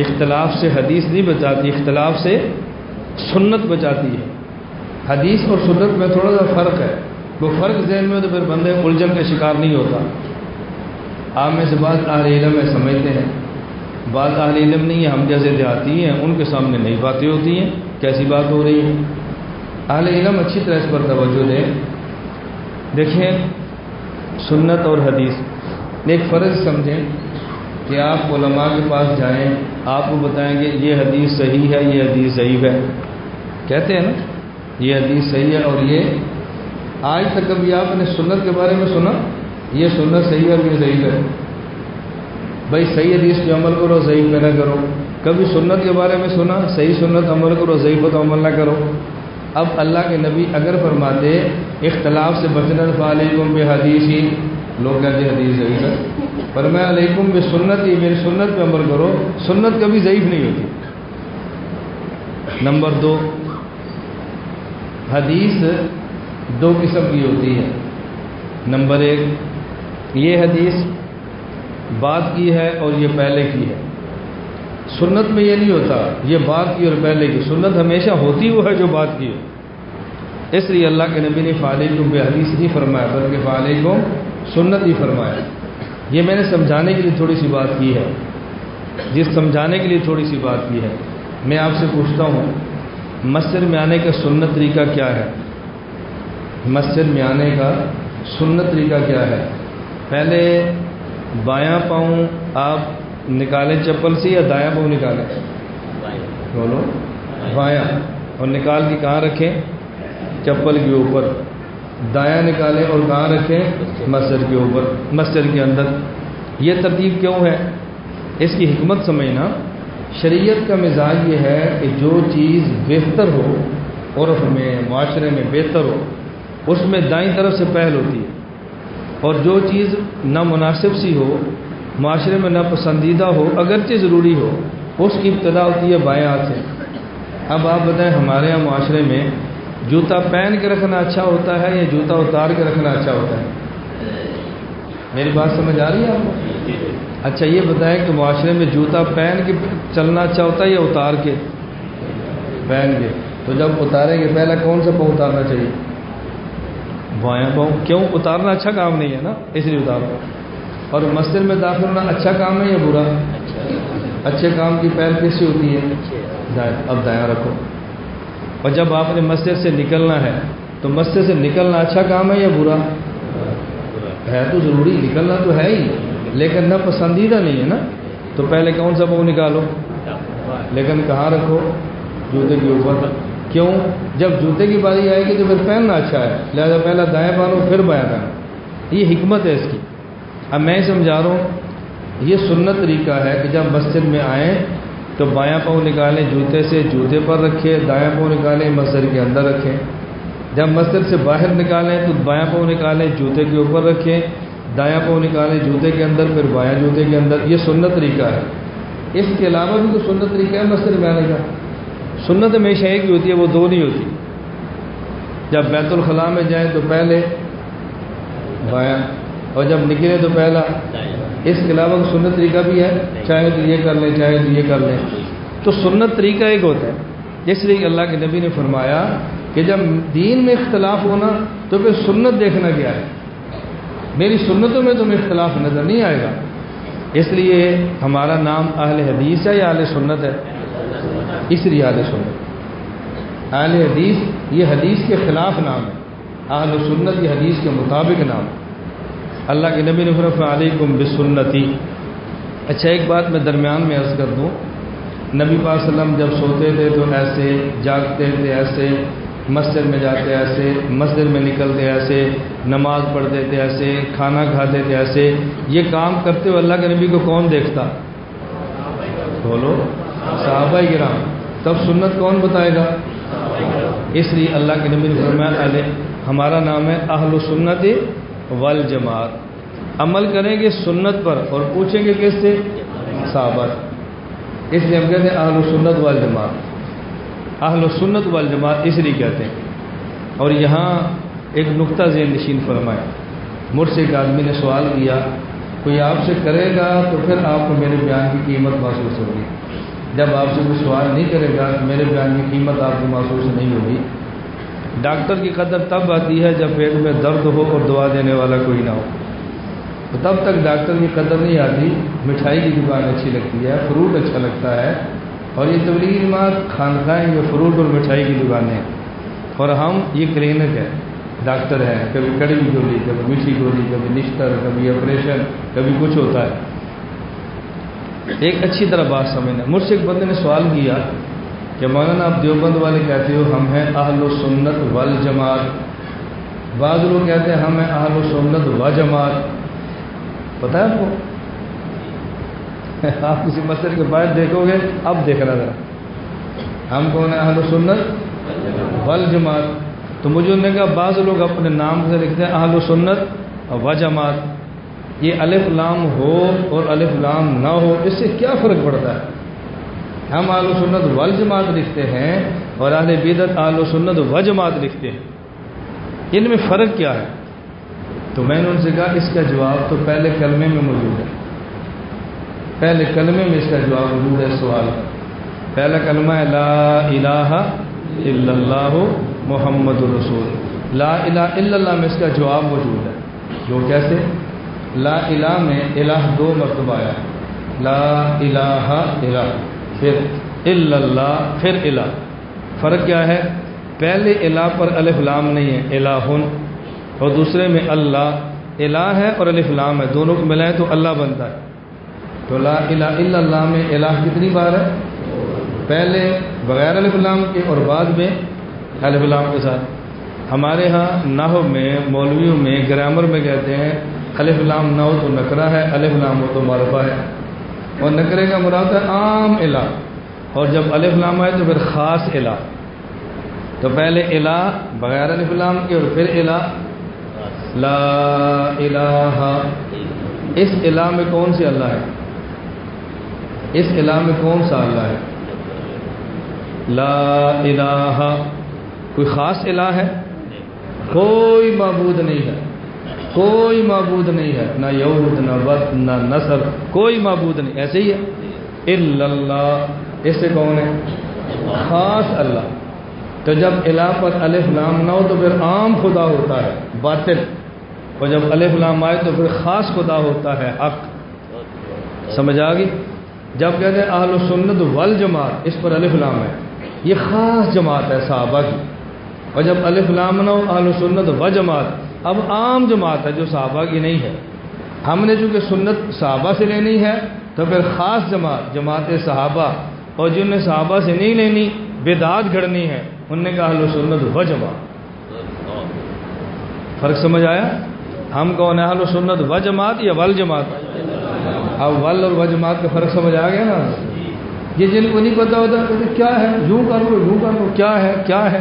اختلاف سے حدیث نہیں بچاتی، اختلاف سے سنت بچاتی ہے۔ حدیث اور سنت میں تھوڑا سا فرق ہے۔ وہ فرق ذہن میں تو پھر بندے الجھن کا شکار نہیں ہوتا۔ آپ میں سے بعض اہل علم میں سمجھتے ہیں۔ بعض اہل علم نہیں ہے ہم جیسے دیہاتی ہیں، ان کے سامنے نئی باتیں ہوتی ہیں، کیسی بات ہو رہی ہے اہل علم اچھی طرح اس پر توجہ دیں۔ دیکھیں، سنت اور حدیث۔ ایک فرض سمجھیں کہ آپ علماء کے پاس جائیں، آپ کو بتائیں گے یہ حدیث صحیح ہے، یہ حدیث صحیح ہے۔ کہتے ہیں نا، یہ حدیث صحیح ہے اور یہ آج تک کبھی آپ نے سنت کے بارے میں سنا، یہ سنت صحیح ہے اور یہ صحیح ہے۔ بھائی، صحیح حدیث پہ عمل کرو صحیح پہ نہ کرو۔ کبھی سنت کے بارے میں سنا، صحیح سنت عمل کرو صحیح پہ تو عمل نہ کرو۔ اب اللہ کے نبی اگر فرماتے، اختلاف سے بچنا علیکم بے حدیث ہی لوگ کہتے حدیث ضعیف ہے۔ پر میں علیکم بے سنت ہی میری سنت پہ عمل کرو۔ سنت کبھی ضعیف نہیں ہوتی۔ نمبر دو، حدیث دو قسم کی ہوتی ہے۔ نمبر ایک، یہ حدیث بات کی ہے اور یہ پہلے کی ہے۔ سنت میں یہ نہیں ہوتا، یہ بات کی اور پہلے کی۔ سنت ہمیشہ ہوتی وہ ہے جو بات کی ہو۔ اس لیے اللہ کے نبی نے فالح کو بے حدیث نہیں فرمایا، بلکہ فالح کو سنت ہی فرمایا۔ یہ میں نے سمجھانے کے لیے تھوڑی سی بات کی ہے۔ جس سمجھانے کے لیے تھوڑی سی بات کی ہے۔ میں آپ سے پوچھتا ہوں، مسجد میں آنے کا سنت طریقہ کیا ہے؟ مسجد میں آنے کا سنت طریقہ کیا ہے؟ پہلے بایاں پاؤں آپ نکالیں چپل سے یا دایاں پاؤں نکالیں؟ بولو بایاں۔ اور نکال کے کہاں رکھیں؟ چپل کے اوپر۔ دایاں نکالیں اور کہاں رکھیں؟ مسجد کے اوپر۔ مسجد کے اندر۔ یہ ترتیب کیوں ہے؟ اس کی حکمت سمجھنا۔ شریعت کا مزاج یہ ہے کہ جو چیز بہتر ہو عرف میں معاشرے میں بہتر ہو، اس میں دائیں طرف سے پہل ہوتی ہے۔ اور جو چیز نہ مناسب سی ہو معاشرے میں نہ پسندیدہ ہو، اگرچہ ضروری ہو، اس کی ابتدا ہوتی ہے بائیں ہاتھ سے۔ اب آپ بتائیں، ہمارے یہاں معاشرے میں جوتا پہن کے رکھنا اچھا ہوتا ہے یا جوتا اتار کے رکھنا اچھا ہوتا ہے؟ میری بات سمجھ آ رہی ہے آپ کو؟ اچھا یہ بتائیں کہ معاشرے میں جوتا پہن کے چلنا اچھا ہوتا ہے یا اتار کے؟ پہن کے۔ تو جب اتاریں گے، پہلا کون سا پاؤں اتارنا چاہیے؟ بایاں پاؤں۔ کیوں؟ اتارنا اچھا کام نہیں ہے نا، اس لیے اتارو اور مسجد میں داخل ہونا اچھا کام ہے یا برا؟ اچھے کام کی پہل کیسی ہوتی ہے؟ اب دایاں رکھو۔ اور جب آپ نے مسجد سے نکلنا ہے، تو مسجد سے نکلنا اچھا کام ہے یا برا؟ ہے تو ضروری، نکلنا تو ہے ہی، لیکن نہ پسندیدہ نہیں ہے نا؟ تو پہلے کون سا پاؤں نکالو؟ لیکن کہاں رکھو؟ جوتے کے اوپر۔ کیوں؟ جب جوتے کی باری آئے گی تو پھر پہننا اچھا ہے۔ لہٰذا پہلا دائیں پہنو پھر بایاں پہنو یہ حکمت ہے اس کی۔ اب میں سمجھا رہا ہوں، یہ سنت طریقہ ہے کہ جب مسجد میں آئیں تو بایاں پاؤں نکالیں، جوتے سے جوتے پر رکھیں، دایاں پاؤں نکالیں، مسجد کے اندر رکھیں۔ جب مسجد سے باہر نکالیں تو بایاں پاؤں نکالیں، جوتے کے اوپر رکھیں، دایاں پاؤں نکالیں، جوتے کے اندر، پھر بایاں جوتے کے اندر۔ یہ سنت طریقہ ہے۔ اس کے علاوہ بھی تو سنت طریقہ ہے مسجد میں آنے کا۔ سنت ہمیشہ ایک ہی ہوتی ہے، وہ دو نہیں ہوتی۔ جب بیت الخلاء میں جائیں تو پہلے بایاں۔ اور جب نکلے تو پہلا، اس کے علاوہ سنت طریقہ بھی ہے، چاہے تو یہ کر لیں چاہے تو یہ کر لیں تو سنت طریقہ ایک ہوتا ہے، جس لیے کہ اللہ کے نبی نے فرمایا کہ جب دین میں اختلاف ہونا تو پھر سنت دیکھنا کیا ہے۔ میری سنتوں میں تمہیں اختلاف نظر نہیں آئے گا۔ اس لیے ہمارا نام اہل حدیث ہے یا اہل سنت ہے؟ اس لیے اہل سنت۔ اہل حدیث، یہ حدیث کے خلاف نام ہے۔ اہل سنت یہ حدیث کے مطابق نام ہے۔ اللہ کے نبی نفرف علیکم بسنتی اچھا ایک بات میں درمیان میں عرض کر دوں۔ نبی پاک وسلم جب سوتے تھے تو ایسے جاگتے تھے، ایسے مسجد میں جاتے ایسے مسجد میں نکلتے، ایسے نماز پڑھتے تھے، ایسے کھانا کھاتے تھے، ایسے یہ کام کرتے ہوئے اللہ کے نبی کو کون دیکھتا؟ بولو، صحابہ کرام۔ تب سنت کون بتائے گا؟ اس لیے اللہ کے نبی فرمایا علیہ ہمارا نام ہے اہل سنت والجماعت۔ عمل کریں گے سنت پر اور پوچھیں گے کس سے؟ صحابہ۔ اس لیے ہم کہتے ہیں اہل سنت والجماعت۔ اہل سنت والجماعت اس لیے کہتے ہیں۔ اور یہاں ایک نقطہ ذہن نشین فرمائے۔ مجھ سے ایک آدمی نے سوال کیا، کوئی آپ سے کرے گا تو پھر آپ کو میرے بیان کی قیمت محسوس ہوگی۔ جب آپ سے کوئی سوال نہیں کرے گا تو میرے بیان کی قیمت آپ کو محسوس نہیں ہوگی۔ ڈاکٹر کی قدر تب آتی ہے جب پیٹ میں درد ہو اور دعا دینے والا کوئی نہ ہو۔ تو تب تک ڈاکٹر کی قدر نہیں آتی۔ مٹھائی کی دکان اچھی لگتی ہے، فروٹ اچھا لگتا ہے۔ اور یہ تبلیغی جماعت خانقاہیں یہ فروٹ اور مٹھائی کی دکانیں اور ہم یہ کلینک ہے ڈاکٹر ہے کبھی کڑی گولی، کبھی میٹھی گولی، کبھی نشتر، کبھی آپریشن، کبھی کچھ ہوتا ہے۔ ایک اچھی طرح بات سمجھنا۔ مجھ سے ایک بندے نے سوال کیا کہ مولانا آپ دیوبند والے کہتے ہو، ہم ہیں اہل و سنت وال جماعت بعض لوگ کہتے ہیں، ہم ہیں اہل و سنت و جماعت پتہ ہے آپ کو؟ آپ کسی مسجد کے باہر دیکھو گے، اب دیکھنا ذرا۔ ہم کون ہیں؟ اہل و سنت وال جماعت تو مجھے انہوں نے کہا، بعض لوگ اپنے نام سے لکھتے ہیں، اہل و سنت و جماعت یہ الف لام ہو اور الف لام نہ ہو، اس سے کیا فرق پڑتا ہے؟ ہم آل و سنت وال جماعت لکھتے ہیں اور اہل بدت آل و سنت و جماعت لکھتے ہیں۔ ان میں فرق کیا ہے؟ تو میں نے ان سے کہا، اس کا جواب تو پہلے کلمے میں موجود ہے۔ پہلے کلمے میں اس کا جواب موجود ہے سوال۔ پہلا کلمہ ہے، لا الہ الا اللہ محمد الرسول لا الہ الا اللہ میں اس کا جواب موجود ہے۔ جو کیسے؟ لا الہ میں الہ دو مرتبہ آیا۔ لا الہ الہ پھر الا اللہ پھر الہ فرق کیا ہے؟ پہلے الہ پر الف لام نہیں ہے الہن اور دوسرے میں اللہ الہ ہے اور الف لام ہے، دونوں کو ملائیں تو اللہ بنتا ہے۔ تو لا الہ الا اللہ میں الہ کتنی بار ہے؟ پہلے بغیر الف لام کے اور بعد میں الف لام کے ساتھ۔ ہمارے ہاں نحو میں، مولویوں میں، گرامر میں کہتے ہیں، الف لام نہ ہو تو نکرا ہے، الف لام ہو تو معرفہ ہے۔ اور نکرے کا مراد ہے عام الہ۔ اور جب الف لام آئے تو پھر خاص الہ۔ تو پہلے الہ، بغیر الف لام کے، اور پھر الہ۔ لا الہ۔ اس الہ میں کون سی اللہ ہے؟ اس الہ میں کون سا اللہ ہے؟ لا الہ۔ کوئی خاص الہ ہے؟ کوئی معبود نہیں ہے۔ کوئی معبود نہیں ہے، نہ یہود، نہ وط نہ نصر، کوئی معبود نہیں، ایسے ہی ہے۔ اللہ۔ اس سے کون ہے؟ خاص اللہ۔ تو جب الہ پر الف لام نہ ہو تو پھر عام خدا ہوتا ہے، باطل۔ اور جب الف لام آئے تو پھر خاص خدا ہوتا ہے، حق۔ سمجھ آ گئی؟ جب کہتے ہیں اہل سنت ول جماعت اس پر الف لام ہے۔ یہ خاص جماعت ہے، صحابہ کی۔ اور جب الف لام نہ ہو، اہل سنت و جماعت اب عام جماعت ہے جو صحابہ کی نہیں ہے۔ ہم نے چونکہ سنت صحابہ سے لینی ہے، تو پھر خاص جماعت جماعت صحابہ اور جن نے صحابہ سے نہیں لینی، بدعات گھڑنی ہے، ان نے کہا اہل سنت و جماعت۔ فرق سمجھ آیا؟ ہم کون ہے اہل سنت و جماعت یا ول جماعت؟ اب ول اور و جماعت کا فرق سمجھ آ گیا نا۔ یہ جن کو نہیں پتا ہوتا کہ کیا ہے؟ یوں کر لو، یوں کر لو، کیا ہے؟ کیا ہے؟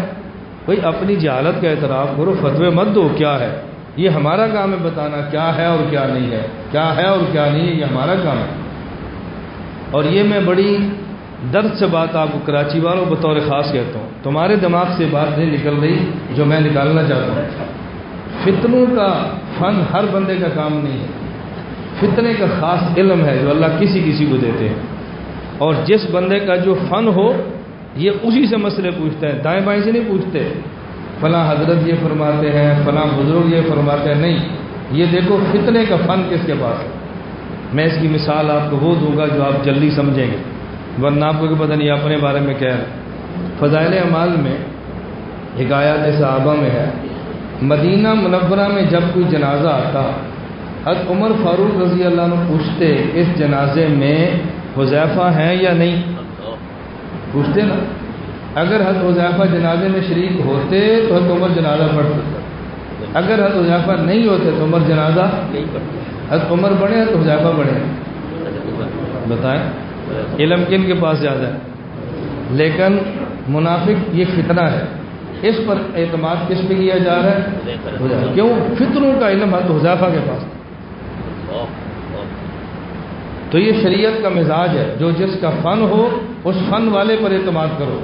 بھائی اپنی جہالت کا اعتراف کرو، فتوے مت دو، کیا ہے؟ یہ ہمارا کام ہے بتانا کیا ہے اور کیا نہیں ہے۔ کیا ہے اور کیا نہیں ہے یہ ہمارا کام ہے۔ اور یہ میں بڑی درد سے بات آپ کو کراچی والوں بطور خاص کہتا ہوں۔ تمہارے دماغ سے بات نہیں نکل رہی جو میں نکالنا چاہتا ہوں۔ فتنوں کا فن ہر بندے کا کام نہیں ہے۔ فتنے کا خاص علم ہے جو اللہ کسی کسی کو دیتے ہیں۔ اور جس بندے کا جو فن ہو یہ اسی سے مسئلے پوچھتے ہیں، دائیں بائیں سے نہیں پوچھتے۔ فلاں حضرت یہ فرماتے ہیں، فلاں بزرگ یہ فرماتے ہیں، نہیں، یہ دیکھو فتنے کا فن کس کے پاس ہے؟ میں اس کی مثال آپ کو وہ دوں گا جو آپ جلدی سمجھیں گے، ورنہ آپ کو پتہ نہیں اپنے بارے میں کہہ رہے فضائل اعمال میں حکایات صحابہ میں ہے، مدینہ منورہ میں جب کوئی جنازہ آتا، حضرت عمر فاروق رضی اللہ عنہ پوچھتے، اس جنازے میں حذیفہ ہیں یا نہیں؟ پوچھتے نا، اگر حضرت حذیفہ جنازے میں شریک ہوتے تو حضرت عمر جنازہ پڑھتے۔ اگر حضرت حذیفہ نہیں ہوتے تو عمر جنازہ حضرت عمر بڑھے تو حذیفہ بڑھے بتائیں۔ علم کن کے پاس زیادہ ہے؟ لیکن منافق یہ فتنہ ہے۔ اس پر اعتماد کس پہ کیا جا رہا ہے؟ کیوں؟ فطروں کا علم حضرت حذیفہ کے پاس تو یہ شریعت کا مزاج ہے، جو جس کا فن ہو، اس فن والے پر اعتماد کرو۔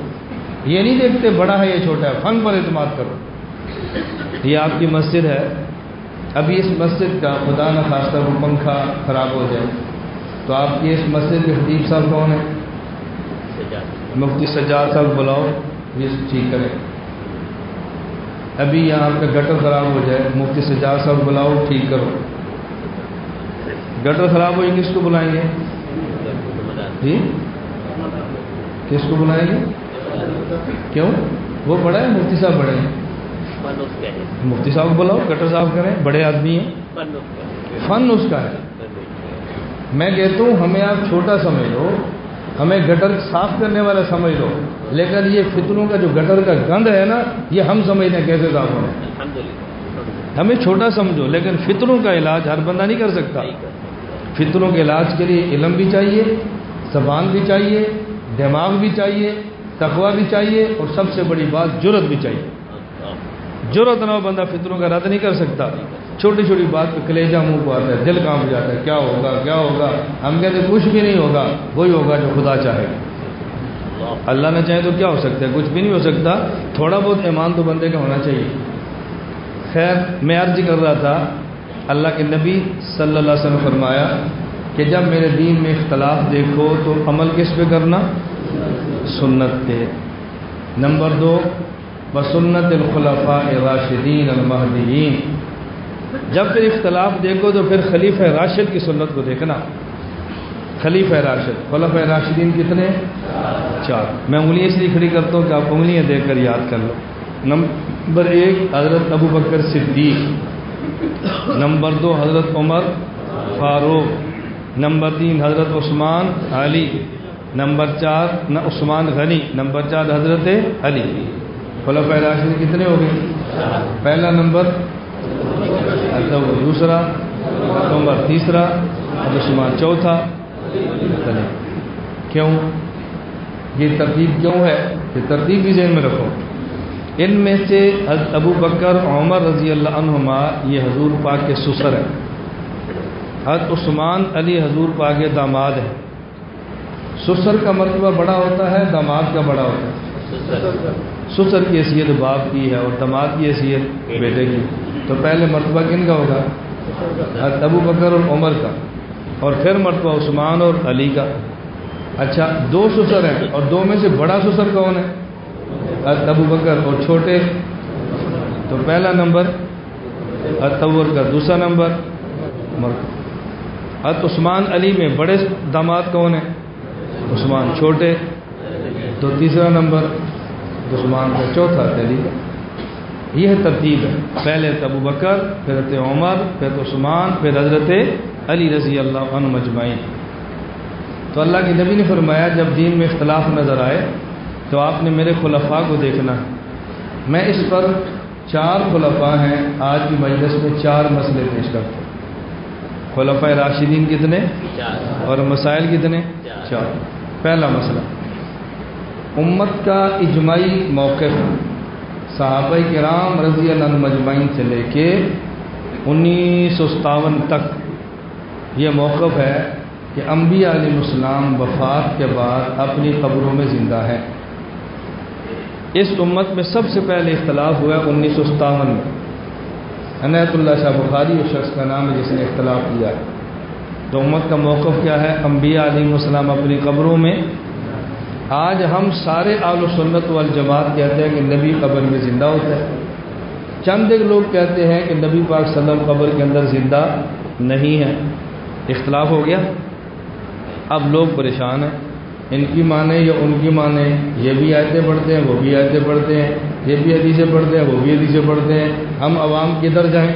یہ نہیں دیکھتے بڑا ہے یہ چھوٹا ہے، فن پر اعتماد کرو۔ یہ آپ کی مسجد ہے۔ ابھی اس مسجد کا خدا نہ خاصہ وہ پنکھا خراب ہو جائے۔ تو آپ کی اس مسجد کے حدیب صاحب کون ہیں؟ مفتی سجاد صاحب بلاؤ، یہ ٹھیک کریں۔ ابھی یہاں آپ کا گٹر خراب ہو جائے، مفتی سجاد صاحب بلاؤ، ٹھیک کرو۔ گٹر خراب ہوئی کس کو بلائیں گے؟ جی؟ کس کو بلائیں گے؟ کیوں؟ وہ بڑا ہے مفتی صاحب بڑے ہیں۔ مفتی صاحب کو بلاؤ گٹر صاحب کریں بڑے آدمی ہیں۔ فن اس کا ہے۔ میں کہتا ہوں ہمیں آپ چھوٹا سمجھ لو ہمیں گٹر صاف کرنے والا سمجھ لو لیکن یہ فطروں کا جو گٹر کا گند ہے نا یہ ہم سمجھتے ہیں کیسے صاف ہونا ہمیں چھوٹا سمجھو لیکن فطروں کا علاج ہر بندہ نہیں کر سکتا۔ فطروں کے علاج کے لیے علم بھی چاہیے، زبان بھی چاہیے، دماغ بھی چاہیے تقوا بھی چاہیے، اور سب سے بڑی بات جرت بھی چاہیے۔ جرت نہ بندہ فطروں کا رد نہیں کر سکتا۔ چھوٹی چھوٹی بات پہ کلیجا منہ کو آتا ہے، دل کام جاتا ہے، کیا ہوگا کیا ہوگا؟ ہم کہتے ہیں کچھ بھی نہیں ہوگا، وہی ہوگا جو خدا چاہے۔ گا اللہ نہ چاہے تو کیا ہو سکتا ہے؟ کچھ بھی نہیں ہو سکتا۔ تھوڑا بہت ایمان تو بندے کا ہونا چاہیے۔ خیر، میں عرض کر رہا تھا اللہ کے نبی صلی اللہ علیہ وسلم فرمایا کہ جب میرے دین میں اختلاف دیکھو تو عمل کس پہ کرنا؟ سنت پہ۔ نمبر دو بسنت الخلفاء راشدین المحدین جب پھر اختلاف دیکھو تو پھر خلیفہ راشد کی سنت کو دیکھنا۔ خلیفہ راشد خلف راشدین کتنے؟ چار۔ میں انگلیاں اس لیے کھڑی کرتا ہوں کہ آپ انگلیاں دیکھ کر یاد کر لو۔ نمبر ایک، حضرت ابو بکر صدیق۔ نمبر دو، حضرت عمر فاروق. نمبر تین، حضرت عثمان علی. نمبر چار عثمان غنی. نمبر چار، حضرت علی. خلف راشد کتنے ہو گئے؟ پہلا نمبر اچھا، دوسرا، عمر تیسرا عثمان چوتھا. کیوں؟ یہ ترتیب کیوں ہے؟ یہ ترتیب بھی ذہن میں رکھو۔ ان میں سے ابو بکر، عمر رضی اللہ عنہما، یہ حضور پاک کے سسر ہیں۔ حضرت عثمان علی حضور پاک کے داماد ہیں۔ سسر کا مرتبہ بڑا ہوتا ہے، داماد کا بڑا ہوتا ہے۔ سسر کی حیثیت باپ کی ہے اور داماد کی حیثیت بیٹے کی۔ تو پہلے مرتبہ کن کا ہوگا؟ حضرت ابو بکر اور عمر کا۔ اور پھر مرتبہ عثمان اور علی کا۔ اچھا دو سسر ہیں اور دو میں سے بڑا سسر کون ہے؟ ابو بکر اور چھوٹے، تو پہلا نمبر اتور کا دوسرا نمبر ات عثمان علی میں بڑے داماد کون ہیں؟ عثمان چھوٹے۔ تو تیسرا نمبر عثمان کا چوتھا دہلی کا یہ ترتیب ہے۔ پہلے ابو بکر، پھر حضرت عمر، پھر عثمان، پھر حضرت علی رضی اللہ عنہ مجمعین تو اللہ کے نبی نے فرمایا، جب دین میں اختلاف نظر آئے تو آپ نے میرے خلفاء کو دیکھنا۔ میں اس پر چار خلفاء ہیں۔ آج کی مجلس میں چار مسئلے پیش کرتے ہیں خلفۂ راشدین کتنے؟ اور مسائل کتنے؟ چار۔ پہلا مسئلہ۔ امت کا اجماعی موقف صحابہ کرام رضی اللہ عنہ مجمعین سے لے کے انیس سو ستاون تک یہ موقف ہے کہ انبیاء علیہ السلام وفات کے بعد اپنی قبروں میں زندہ ہیں۔ اس امت میں سب سے پہلے اختلاف ہوا ہے انیس سو ستاون میں۔ عنایت اللہ شاہ بخاری اس شخص کا نام ہے جس نے اختلاف کیا ہے۔ تو امت کا موقف کیا ہے؟ انبیاء علیہ السلام اپنی قبروں میں۔ آج ہم سارے آل و سنت والجماعت کہتے ہیں کہ نبی قبر میں زندہ ہوتا ہے۔ چند ایک لوگ کہتے ہیں کہ نبی پاک صلی اللہ علیہ وسلم قبر کے اندر زندہ نہیں ہے اختلاف ہو گیا۔ اب لوگ پریشان ہیں۔ ان کی مانے یا ان کی مانے یہ بھی آیتیں پڑھتے ہیں، وہ بھی آیتیں پڑھتے ہیں، یہ بھی حدیثیں پڑھتے ہیں، وہ بھی حدیثیں پڑھتے ہیں۔ ہم عوام کدھر جائیں؟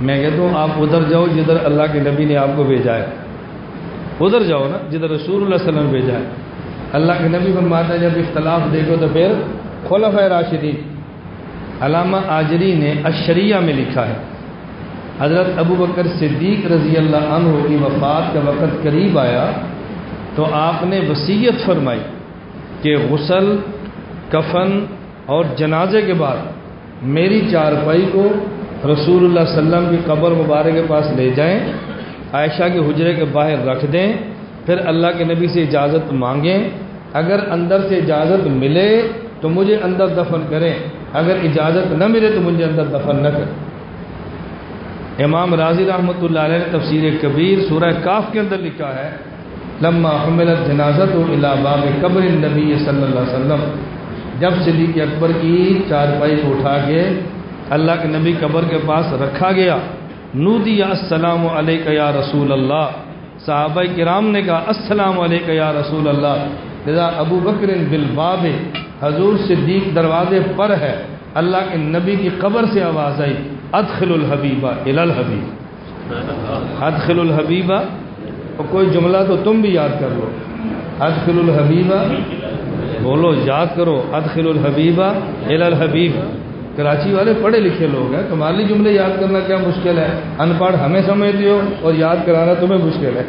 میں کہتا ہوں آپ ادھر جاؤ جدھر اللہ کے نبی نے آپ کو بھیجا ہے۔ ادھر جاؤ نا، جدھر رسول اللہ علیہ وسلم بھیجا ہے۔ اللہ کے نبی فرماتا ہے، جب اختلاف دیکھو تو پھر خلف راشدین، علامہ آجری نے اشریہ میں لکھا ہے۔ حضرت ابو بکر صدیق رضی اللہ عنہ کی وفات کا وقت قریب آیا۔ تو آپ نے وسیعت فرمائی کہ غسل، کفن اور جنازے کے بعد میری چارپائی کو رسول اللہ علیہ وسلم کی قبر مبارک کے پاس لے جائیں، عائشہ کے حجرے کے باہر رکھ دیں، پھر اللہ کے نبی سے اجازت مانگیں۔ اگر اندر سے اجازت ملے تو مجھے اندر دفن کریں، اگر اجازت نہ ملے تو مجھے اندر دفن نہ کریں۔ امام راضی رحمۃ اللہ علیہ نے تفسیر کبیر سورہ کاف کے اندر لکھا ہے لما حملت جنازت و باب قبر النبی صلی اللہ علیہ وسلم۔ جب صدیق اکبر کی چارپائی کو اٹھا کے اللہ کے نبی قبر کے پاس رکھا گیا، نودی السلام علیہ یا رسول اللہ۔ صحابہ کرام نے کہا، السلام علیہ یا رسول اللہ۔ لذا ابو بکر بالباب، حضور صدیق دروازے پر ہے۔ اللہ کے نبی کی قبر سے آواز آئی، ادخل الحبیبہ الحبیب۔ ادخل الحبیبہ اور کوئی جملہ تو تم بھی یاد کر لو۔ ادخل الحبیبہ بولو، یاد کرو۔ ادخل الحبیبہ ال الحبیب۔ کراچی والے پڑھے لکھے لوگ ہیں۔ تمہاری جملے یاد کرنا کیا مشکل ہے؟ ان پڑھ ہمیں سمجھتے ہو اور یاد کرانا تمہیں مشکل ہے۔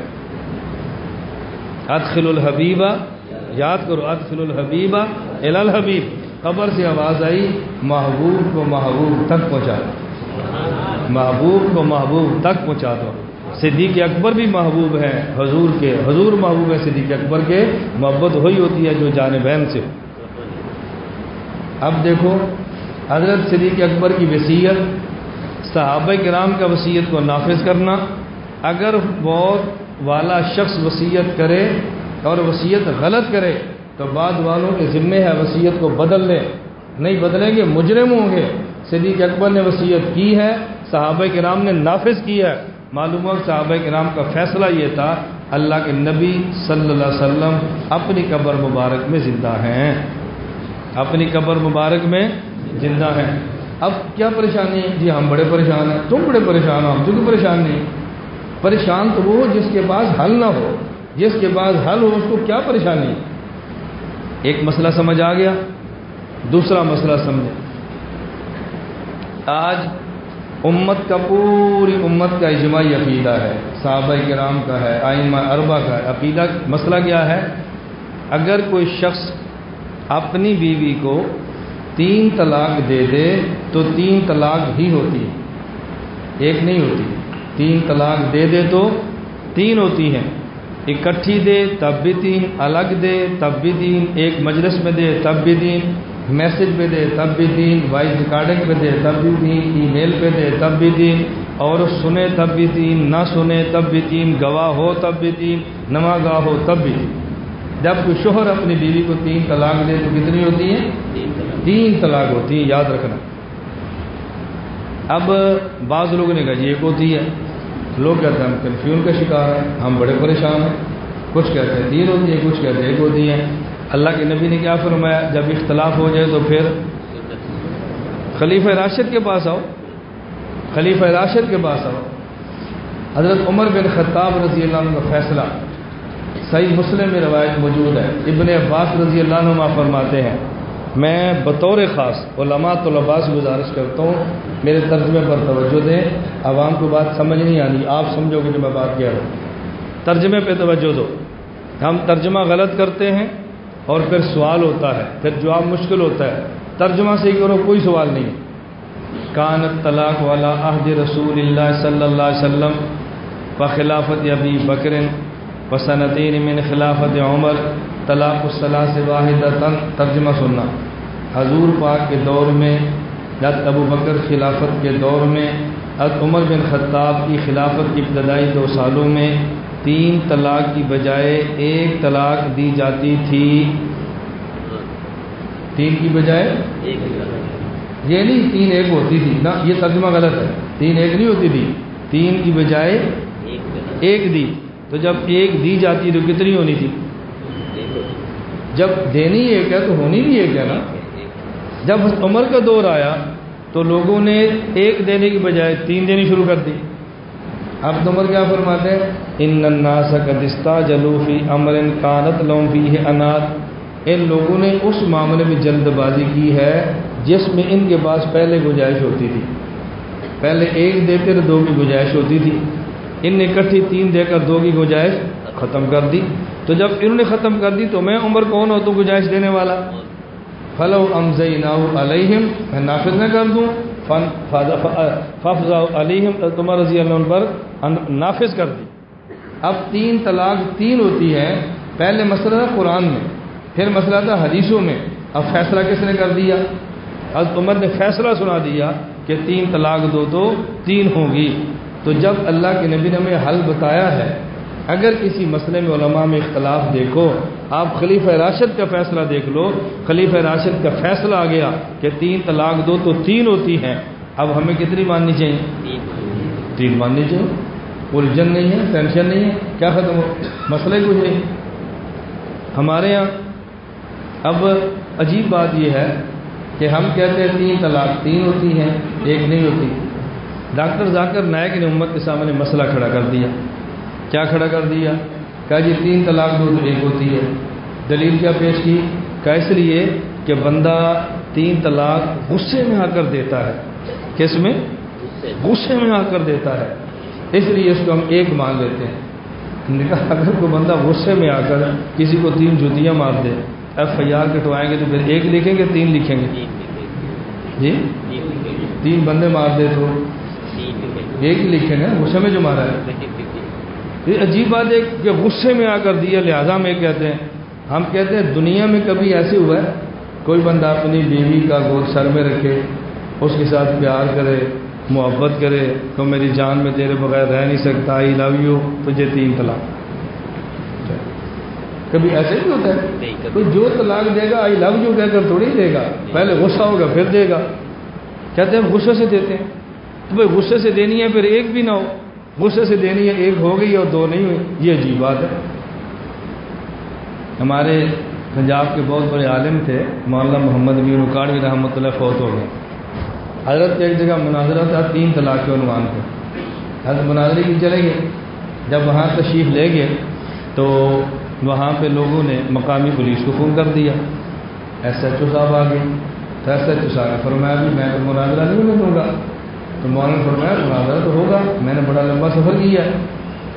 ادخل الحبیبہ یاد کرو۔ ادخل الحبیبہ ال الحبیب۔ قبر سے آواز آئی، محبوب کو محبوب تک پہنچا دو۔ محبوب کو محبوب تک پہنچا دو۔ صدیق اکبر بھی محبوب ہیں، حضور کے، حضور محبوب ہے صدیق اکبر کے، محبت وہی ہوتی ہے جو جان بہن سے اب دیکھو، حضرت صدیق اکبر کی وصیت، صحابہ کرام کا وصیت کو نافذ کرنا، اگر بہت والا شخص وصیت کرے اور وصیت غلط کرے، تو بعد والوں کے ذمے ہے وصیت کو بدل لیں۔ نہیں بدلیں گے، مجرم ہوں گے۔ صدیق اکبر نے وصیت کی ہے، صحابہ کرام نے نافذ کی ہے۔ معلوم ہو صحابہ کرام کا فیصلہ یہ تھا، اللہ کے نبی صلی اللہ علیہ وسلم اپنی قبر مبارک میں زندہ ہیں۔ اپنی قبر مبارک میں زندہ ہیں۔ اب کیا پریشانی ہے؟ جی ہم بڑے پریشان ہیں۔ تم بڑے پریشان ہو، ہم تو پریشان نہیں۔ پریشان تو وہ جس کے پاس حل نہ ہو۔ جس کے پاس حل ہو، اس کو کیا پریشانی؟ ایک مسئلہ سمجھ آ گیا، دوسرا مسئلہ سمجھے آج امت کا پوری امت کا اجماعی عقیدہ ہے، صحابہ کرام کا ہے، آئمہ اربا کا ہے۔ عقیدہ مسئلہ کیا ہے؟ اگر کوئی شخص اپنی بیوی کو تین طلاق دے دے تو تین طلاق ہی ہوتی ہے۔ ایک نہیں ہوتی۔ تین طلاق دے دے تو تین ہوتی ہیں۔ اکٹھی دے تب بھی تین، الگ دے تب بھی تین، ایک مجلس میں دے تب بھی تین۔ میسج پہ دے تب بھی دین وائس ریکارڈنگ پہ دے تب بھی دین ای میل پہ دے تب بھی دین اور سنے تب بھی دین نہ سنے تب بھی دین گواہ ہو تب بھی دین نما گواہ ہو تب بھی دین۔ جب کوئی شوہر اپنی بیوی کو تین طلاق دے تو کتنی ہوتی ہیں؟ تین طلاق۔ ہوتی ہیں یاد رکھنا۔ اب بعض لوگوں نے کہا یہ جی ایک ہوتی ہے۔ لوگ کہتے ہیں ہم کنفیوژن کا شکار ہیں ہم بڑے پریشان ہیں۔ کچھ کہتے ہیں تین ہوتی ہے کچھ کہتے ہیں ایک ہوتی ہیں۔ اللہ کے نبی نے کیا فرمایا، جب اختلاف ہو جائے تو پھر خلیفہ راشد کے پاس آؤ۔ خلیفہ راشد کے پاس آؤ۔ حضرت عمر بن خطاب رضی اللہ عنہ کا فیصلہ صحیح مسلم میں روایت موجود ہے۔ ابن عباس رضی اللہ عنہ فرماتے ہیں، میں بطور خاص علماء طلباء سے گزارش کرتا ہوں، میرے ترجمے پر توجہ دیں۔ عوام کو بات سمجھ نہیں آنی، آپ سمجھو گے جو میں بات کہہ رہا ہوں۔ ترجمے پہ توجہ دو۔ ہم ترجمہ غلط کرتے ہیں اور پھر سوال ہوتا ہے، پھر جواب مشکل ہوتا ہے۔ ترجمہ سے کرو کوئی سوال نہیں۔ کانت طلاق والا عہد رسول اللہ صلی اللہ علیہ وسلم و خلافت ابی بکرن وسنطین من خلافت عمر، طلاق الصلاح سے واحد ترجمہ سننا۔ حضور پاک کے دور میں جد ابو بکر خلافت کے دور میں حد عمر بن خطاب کی خلافت کی ابتدائی دو سالوں میں تین طلاق کی بجائے ایک طلاق دی جاتی تھی۔ تین کی بجائے؟ یہ نہیں تین ایک ہوتی تھی۔ نا یہ ترجمہ غلط ہے۔ تین ایک نہیں ہوتی تھی۔ تین کی بجائے ایک دی۔ تو جب ایک دی جاتی تو کتنی ہونی تھی؟ جب دینی ایک ہے تو ہونی بھی ایک ہے نا۔ جب عمر کا دور آیا تو لوگوں نے ایک دینے کی بجائے تین دینی شروع کر دی۔ اب تمر کیا فرماتے ہیں؟ ان الناس قدستہ جلوفی امر کانت لوم فی ہے انات ان لوگوں نے اس معاملے میں جلد بازی کی ہے جس میں ان کے پاس پہلے گنجائش ہوتی تھی۔ پہلے ایک دے کر دو کی گنجائش ہوتی تھی۔ ان نے اکٹھی تین دے کر دو کی گنجائش ختم کر دی۔ تو جب انہوں نے ختم کر دی تو میں عمر کون ہوں تو گنجائش دینے والا؟ فلو ام علیہم میں نافذ نہ کر دوں۔ ففض علیہم تمہار رضی اللہ عنہ پر نافذ کر دی۔ اب تین طلاق تین ہوتی ہے۔ پہلے مسئلہ تھا قرآن میں، پھر مسئلہ تھا حدیثوں میں۔ اب فیصلہ کس نے کر دیا؟ حضرت عمر نے فیصلہ سنا دیا کہ تین طلاق دو تو تین ہوگی تو جب اللہ کے نبی نے ہمیں حل بتایا ہے اگر کسی مسئلے میں علماء میں اختلاف دیکھو آپ خلیفہ راشد کا فیصلہ دیکھ لو خلیفہ راشد کا فیصلہ آ گیا کہ تین طلاق دو تو تین ہوتی ہیں۔ اب ہمیں کتنی ماننی چاہیے؟ تین۔ ماننی چاہیے۔ الجھن نہیں ہے ٹینشن نہیں ہے کیا ختم ہو؟ مسئلہ ہی کچھ نہیں۔ ہمارے یہاں اب عجیب بات یہ ہے کہ ہم کہتے ہیں تین طلاق تین ہوتی ہیں ایک نہیں ہوتی۔ ڈاکٹر ذاکر نائک نے امت کے سامنے مسئلہ کھڑا کر دیا۔ کیا کھڑا کر دیا؟ کہا جی تین طلاق دو تو ایک ہوتی ہے۔ دلیل کیا پیش کی؟ کہ اس لیے کہ بندہ تین طلاق غصے میں آ کر دیتا ہے۔ کس میں؟ غصے میں آ کر دیتا ہے۔ اس لیے اس کو ہم ایک مان لیتے ہیں۔ کہا اگر کوئی بندہ غصے میں آ کر کسی کو تین جوتیاں مار دے ایف آئی آر کٹوائیں گے تو پھر ایک لکھیں گے تین لکھیں گے۔ جی؟ تین بندے مار دے تو ایک لکھیں گے۔ غصے میں جو مارا ہے۔ یہ عجیب بات ہے کہ غصے میں آ کر دیا لہٰذا میں کہتے ہیں۔ ہم کہتے ہیں دنیا میں کبھی ایسے ہوا ہے کوئی بندہ اپنی بیوی کا گول سر میں رکھے اس کے ساتھ پیار کرے محبت کرے تو میری جان میں تیرے بغیر رہ نہیں سکتا آئی لو یو تجھے تین طلاق۔ کبھی ایسے بھی ہوتا ہے؟ کوئی جو طلاق دے گا آئی لو یو کہہ کر تھوڑی دے گا۔ پہلے غصہ ہوگا پھر دے گا۔ کہتے ہیں غصے سے دیتے ہیں۔ تو بھائی غصے سے دینی ہے پھر ایک بھی نہ ہو۔ غصے سے دینی ہے ایک ہو گئی اور دو نہیں ہوئی، یہ عجیب بات ہے۔ ہمارے پنجاب کے بہت بڑے عالم تھے، مولانا محمد بھی بھی رحمۃ اللہ فوت ہو گئے۔ حضرت ایک جگہ مناظرہ تھا، تین طلاق کے عنوان پہ حضرت مناظرے کی چلے گئے، جب وہاں تشریف لے گئے تو وہاں پہ لوگوں نے مقامی پولیس کو فون کر دیا۔ ایس ایچ او صاحب آ گئے۔ تو ایس ایچ او صاحب نے فرمایا بھی میں تو مناظرہ نہیں ہونے دوں گا۔ تو مولانا فرمایا، مناظرہ تو ہوگا۔ میں نے بڑا لمبا سفر کیا۔ ہے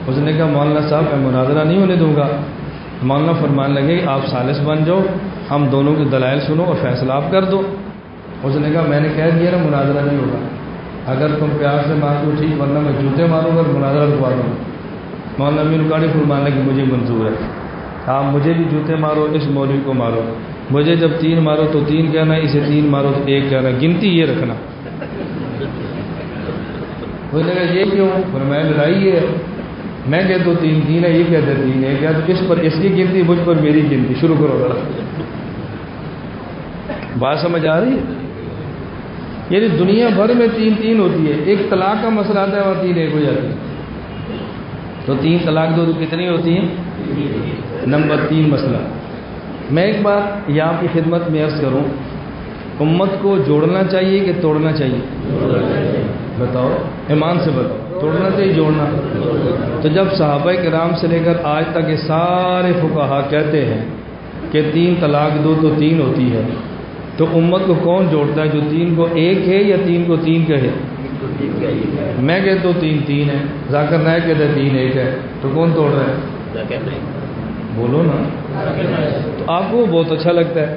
اس نے کہا مولانا صاحب، میں مناظرہ نہیں ہونے دوں گا۔ مولانا فرمان لگے کہ آپ سالس بن جاؤ۔ ہم دونوں کے دلائل سنو اور فیصلہ آپ کر دو۔ اس نے کہا، میں نے کہہ دیا نا، مناظرہ نہیں ہوگا۔ اگر تم پیار سے مانگو ٹھیک، ورنہ میں جوتے ماروں گا مناظرہ رکوا دوں گا۔ مولانا امین گاڑی فرمان لگے مجھے منظور ہے۔ آپ مجھے بھی جوتے مارو، اس مولوی کو مارو۔ مجھے جب تین مارو تو تین کہنا، اسے تین مارو تو ایک کہنا۔ گنتی یہ رکھنا۔ اس نے کہا یہ کیوں؟ فرمایا لڑائی ہے میں کہتا ہوں تین تین ہے، یہ کہتے تین ہے کیا تو اس پر اس کی گنتی، مجھ پر میری گنتی، شروع کرو ذرا بات سمجھ آ رہی ہے؟ یعنی دنیا بھر میں تین تین ہوتی ہے، ایک طلاق کا مسئلہ آتا ہے وہاں تین ایک ہو جاتی ہے۔ تو تین طلاق دو تو کتنی ہوتی ہیں؟ نمبر تین مسئلہ۔ میں ایک بار یہاں کی خدمت میں عرض کروں امت کو جوڑنا چاہیے کہ توڑنا چاہیے؟ بتاؤ ایمان سے بتاؤ توڑنا چاہیے جوڑنا۔ تو جب صحابہ کرام سے لے کر آج تک یہ سارے فقہا کہتے ہیں کہ تین طلاق دو تو تین ہوتی ہے تو امت کو کون جوڑتا ہے جو تین کو ایک ہے یا تین کو تین کہے؟ میں کہتا ہوں تین تین ہے ذاکر نائک کہتے ہیں تین ایک ہے تو کون توڑ رہا ہے؟ بولو نا۔ تو آپ کو بہت اچھا لگتا ہے۔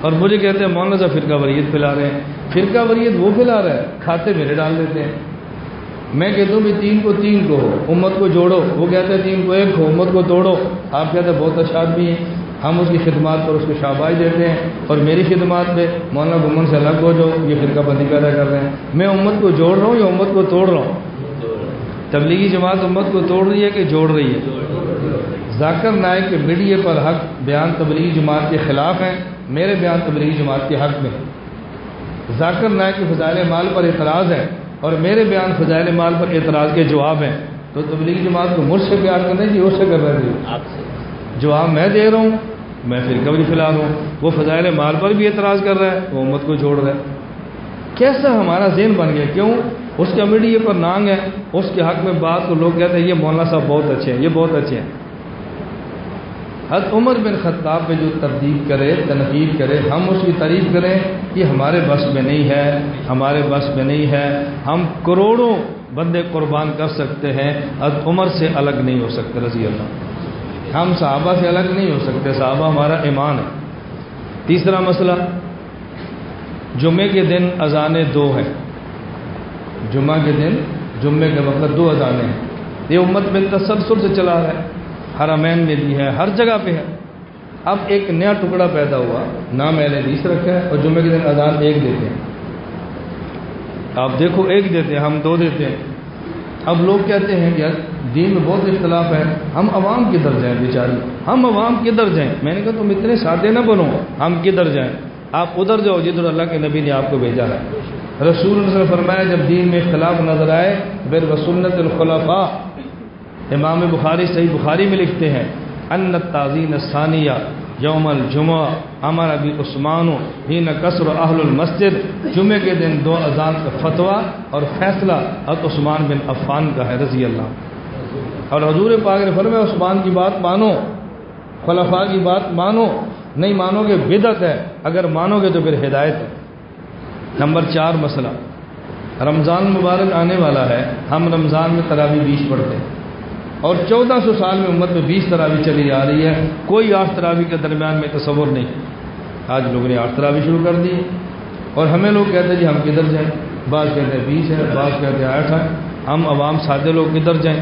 اور مجھے کہتے ہیں، مولانا صاحب، فرقہ وریت پھیلا رہے ہیں۔ فرقہ وریت وہ پھیلا رہا ہے، کھاتے میرے ڈال دیتے ہیں۔ میں کہتا ہوں بھی تین کو تین کو امت کو جوڑو۔ وہ کہتے ہیں، تین کو ایک ہو امت کو توڑو۔ آپ کہتے ہیں، بہت اچھا آدمی ہیں۔ ہم اس کی خدمات پر اس کو شاباش دیتے ہیں۔ اور میری خدمات پہ مولانا گمن سے الگ ہو جاؤ، یہ فرقہ بندی پیدا کر رہے ہیں۔ میں امت کو جوڑ رہا ہوں یا امت کو توڑ رہا ہوں؟ تبلیغی جماعت امت کو توڑ رہی ہے کہ جوڑ رہی ہے؟ ذاکر نائک کے میڈیا پر حق بیان تبلیغی جماعت کے خلاف ہیں میرے بیان تبلیغی جماعت کے حق میں ذاکر نائک کے فضائل مال پر اعتراض ہے اور میرے بیان فضائل مال پر اعتراض کے جواب ہیں۔ تو تبلیغی جماعت کو مجھ سے پیار کرنے کی اس سے کر رہے تھے جواب میں دے رہا ہوں میں پھر کبھی فی الحال ہوں۔ وہ فضائل مال پر بھی اعتراض کر رہا ہے وہ امت کو جوڑ رہا ہے۔ کیسا ہمارا ذہن بن گیا؟ کیوں؟ اس کا میڈیا پر نانگ ہے اس کے حق میں بات کو لوگ کہتے ہیں یہ مولانا صاحب بہت اچھے ہیں یہ بہت اچھے ہیں۔ حد عمر بن خطاب پہ جو تبدیل کرے، تنقید کرے، ہم اس کی تعریف کریں یہ ہمارے بس میں نہیں ہے، ہمارے بس میں نہیں ہے، ہم کروڑوں بندے قربان کر سکتے ہیں حد عمر سے الگ نہیں ہو سکتے، رضی اللہ ہم صحابہ سے الگ نہیں ہو سکتے، صحابہ ہمارا ایمان ہے۔ تیسرا مسئلہ جمعے کے دن اذانیں دو ہیں جمعہ کے دن جمعے کے وقت دو اذانیں ہیں۔ یہ امت میں تسلسل سے چلا رہا ہے۔ حرمین میں بھی ہے، ہر جگہ پہ ہے۔ اب ایک نیا ٹکڑا پیدا ہوا، نام اہل حدیث رکھا ہے اور جمعے کے دن اذان ایک دیتے ہیں۔ آپ دیکھو، ایک دیتے ہیں، ہم دو دیتے ہیں۔ اب لوگ کہتے ہیں کہ دین میں بہت اختلاف ہے۔ ہم عوام کدھر جائیں بیچاری ہم عوام کدھر جائیں؟ میں نے کہا، تم اتنے سادے نہ بنو، ہم کدھر جائیں؟ آپ ادھر جاؤ، جدھر اللہ کے نبی نے آپ کو بھیجا ہے۔ رسول نے فرمایا، جب دین میں اختلاف نظر آئے، پھر وسنت الخلفاء امام بخاری، صحیح بخاری میں لکھتے ہیں، ان تعظین ثانیہ یوم الجمعہ امر ابی عثمان ہی نہ قصر اہل المسجد. جمعے کے دن دو اذان کا فتویٰ اور فیصلہ اب عثمان بن عفان کا ہے، رضی اللہ اور حضور پاک نے فرمایا، عثمان کی بات مانو، خلفاء کی بات مانو، نہیں مانو گے بدت ہے، اگر مانو گے تو پھر ہدایت ہے۔ نمبر چار مسئلہ، رمضان مبارک آنے والا ہے، ہم رمضان میں تراوی بیچ پڑھتے ہیں۔ اور چودہ سو سال میں امت میں بیس تراوی چلی آ رہی ہے۔ کوئی آٹھ تراوی کے درمیان میں تصور نہیں۔ آج لوگوں نے آٹھ تراوی شروع کر دی اور ہمیں لوگ کہتے ہیں جی ہم کدھر جائیں؟ بعض کہتے ہیں بیس ہے بعض کہتے ہیں آٹھ ہے ہم عوام سادے لوگ کدھر جائیں؟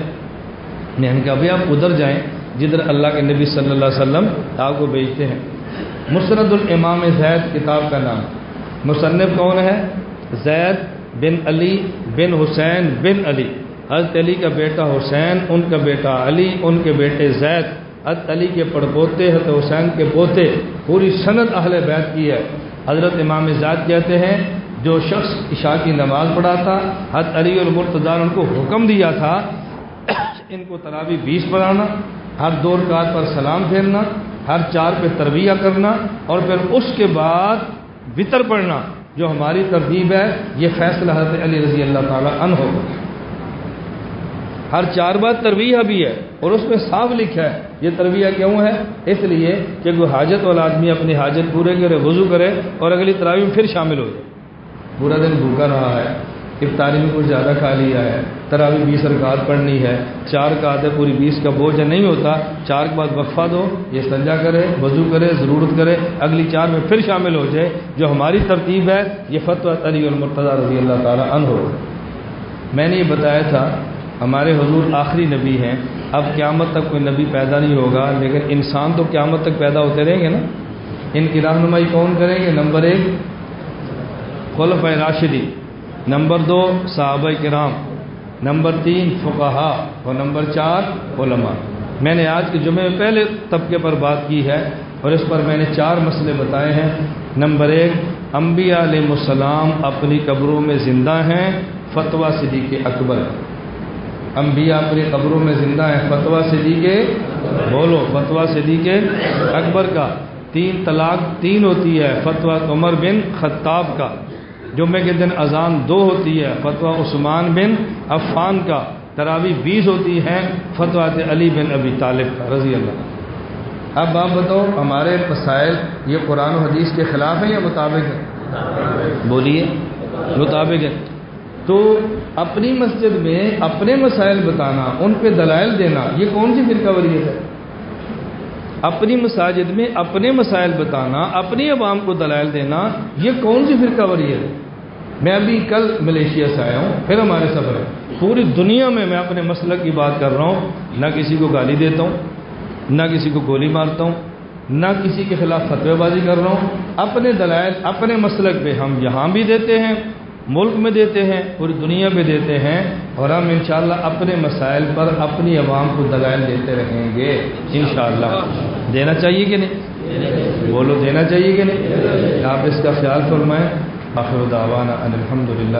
نے کہا بھائی آپ ادھر جائیں جدھر اللہ کے نبی صلی اللہ علیہ وسلم آپ کو بھیجتے ہیں۔ مسرد الامام زید کتاب کا نام۔ مصنف کون ہے؟ زید بن علی بن حسین بن علی۔ حضرت علی کا بیٹا حسین، ان کا بیٹا علی، ان کے بیٹے زید۔ حضرت علی کے پڑپوتے حضرت حسین کے پوتے۔ پوری صنعت اہل بیت کی ہے۔ حضرت امام زاد کہتے ہیں، جو شخص عشاء کی نماز پڑھا تھا حضرت علی اور مرتضار ان کو حکم دیا تھا، ان کو تراوی بیس پڑھانا ہر دو رکعت پر سلام پھیرنا، ہر چار پہ تربیہ کرنا، اور پھر اس کے بعد وطر پڑھنا، جو ہماری ترتیب ہے، یہ فیصلہ حضرت علی رضی اللہ تعالیٰ عنہ۔ ہوگا ہر چار بار ترویہ بھی ہے اور اس میں صاف لکھا ہے۔ یہ ترویہ کیوں ہے؟ اس لیے کہ کوئی حاجت والا آدمی اپنی حاجت پورے کرے، وضو کرے اور اگلی تراوی میں پھر شامل ہو جائے۔ پورا دن بھوکا رہا ہے، افطاری میں کچھ زیادہ کھا لیا ہے تراوی بیس رکعت پڑھنی ہے، چار کعت ہے، پوری بیس کا بوجھ نہیں ہوتا، چار کے بعد وقفہ دو، یہ سنجا کرے، وضو کرے، ضرورت کرے، اگلی چار میں پھر شامل ہو جائے۔ جو ہماری ترتیب ہے، یہ فتویٰ علی المرتضی رضی اللہ تعالیٰ عنہ۔ ہو میں نے یہ بتایا تھا ہمارے حضور آخری نبی ہیں۔ اب قیامت تک کوئی نبی پیدا نہیں ہوگا، لیکن انسان تو قیامت تک پیدا ہوتے رہیں گے نا۔ ان کی رہنمائی کون کریں گے؟ نمبر ایک خلف راشدی نمبر دو، صحابہ کرام۔ نمبر تین، فقہا۔ اور نمبر چار، علماء۔ میں نے آج کے جمعے میں پہلے طبقے پر بات کی ہے اور اس پر میں نے چار مسئلے بتائے ہیں۔ نمبر ایک، انبیاء علیہ السلام اپنی قبروں میں زندہ ہیں، فتویٰ صدیق اکبر۔ انبیاء اپنی قبروں میں زندہ ہیں۔ فتویٰ صدیق بولو، فتویٰ صدیق اکبر کا۔ تین طلاق تین ہوتی ہے، فتویٰ عمر بن خطاب کا۔ جمعے کے دن اذان دو ہوتی ہے، فتویٰ عثمان بن عفان کا۔ تراوی بیس ہوتی ہے فتویٰ علی بن ابی طالب کا، رضی اللہ اب آپ بتاؤ، ہمارے مسائل یہ قرآن و حدیث کے خلاف ہیں یا مطابق ہے بولیے، مطابق ہے تو اپنی مسجد میں اپنے مسائل بتانا، ان پہ دلائل دینا، یہ کون سی فرقہ وریت ہے؟ اپنی مساجد میں اپنے مسائل بتانا، اپنی عوام کو دلائل دینا، یہ کون سی فرقہ وریت ہے؟ میں ابھی کل ملیشیا سے آیا ہوں، پھر ہمارے سفر ہے۔ پوری دنیا میں میں اپنے مسلک کی بات کر رہا ہوں، نہ کسی کو گالی دیتا ہوں، نہ کسی کو گولی مارتا ہوں، نہ کسی کے خلاف فتوی بازی کر رہا ہوں۔ اپنے دلائل، اپنے مسلک پہ ہم یہاں بھی دیتے ہیں ملک میں دیتے ہیں، پوری دنیا میں دیتے ہیں اور ہم انشاءاللہ اپنے مسائل پر اپنی عوام کو دلائل دیتے رہیں گے۔ انشاءاللہ۔ دینا چاہیے کہ نہیں؟ بولو، دینا چاہیے کہ نہیں؟ آپ اس کا خیال فرمائیں۔ آخر دعوانا ان الحمد للہ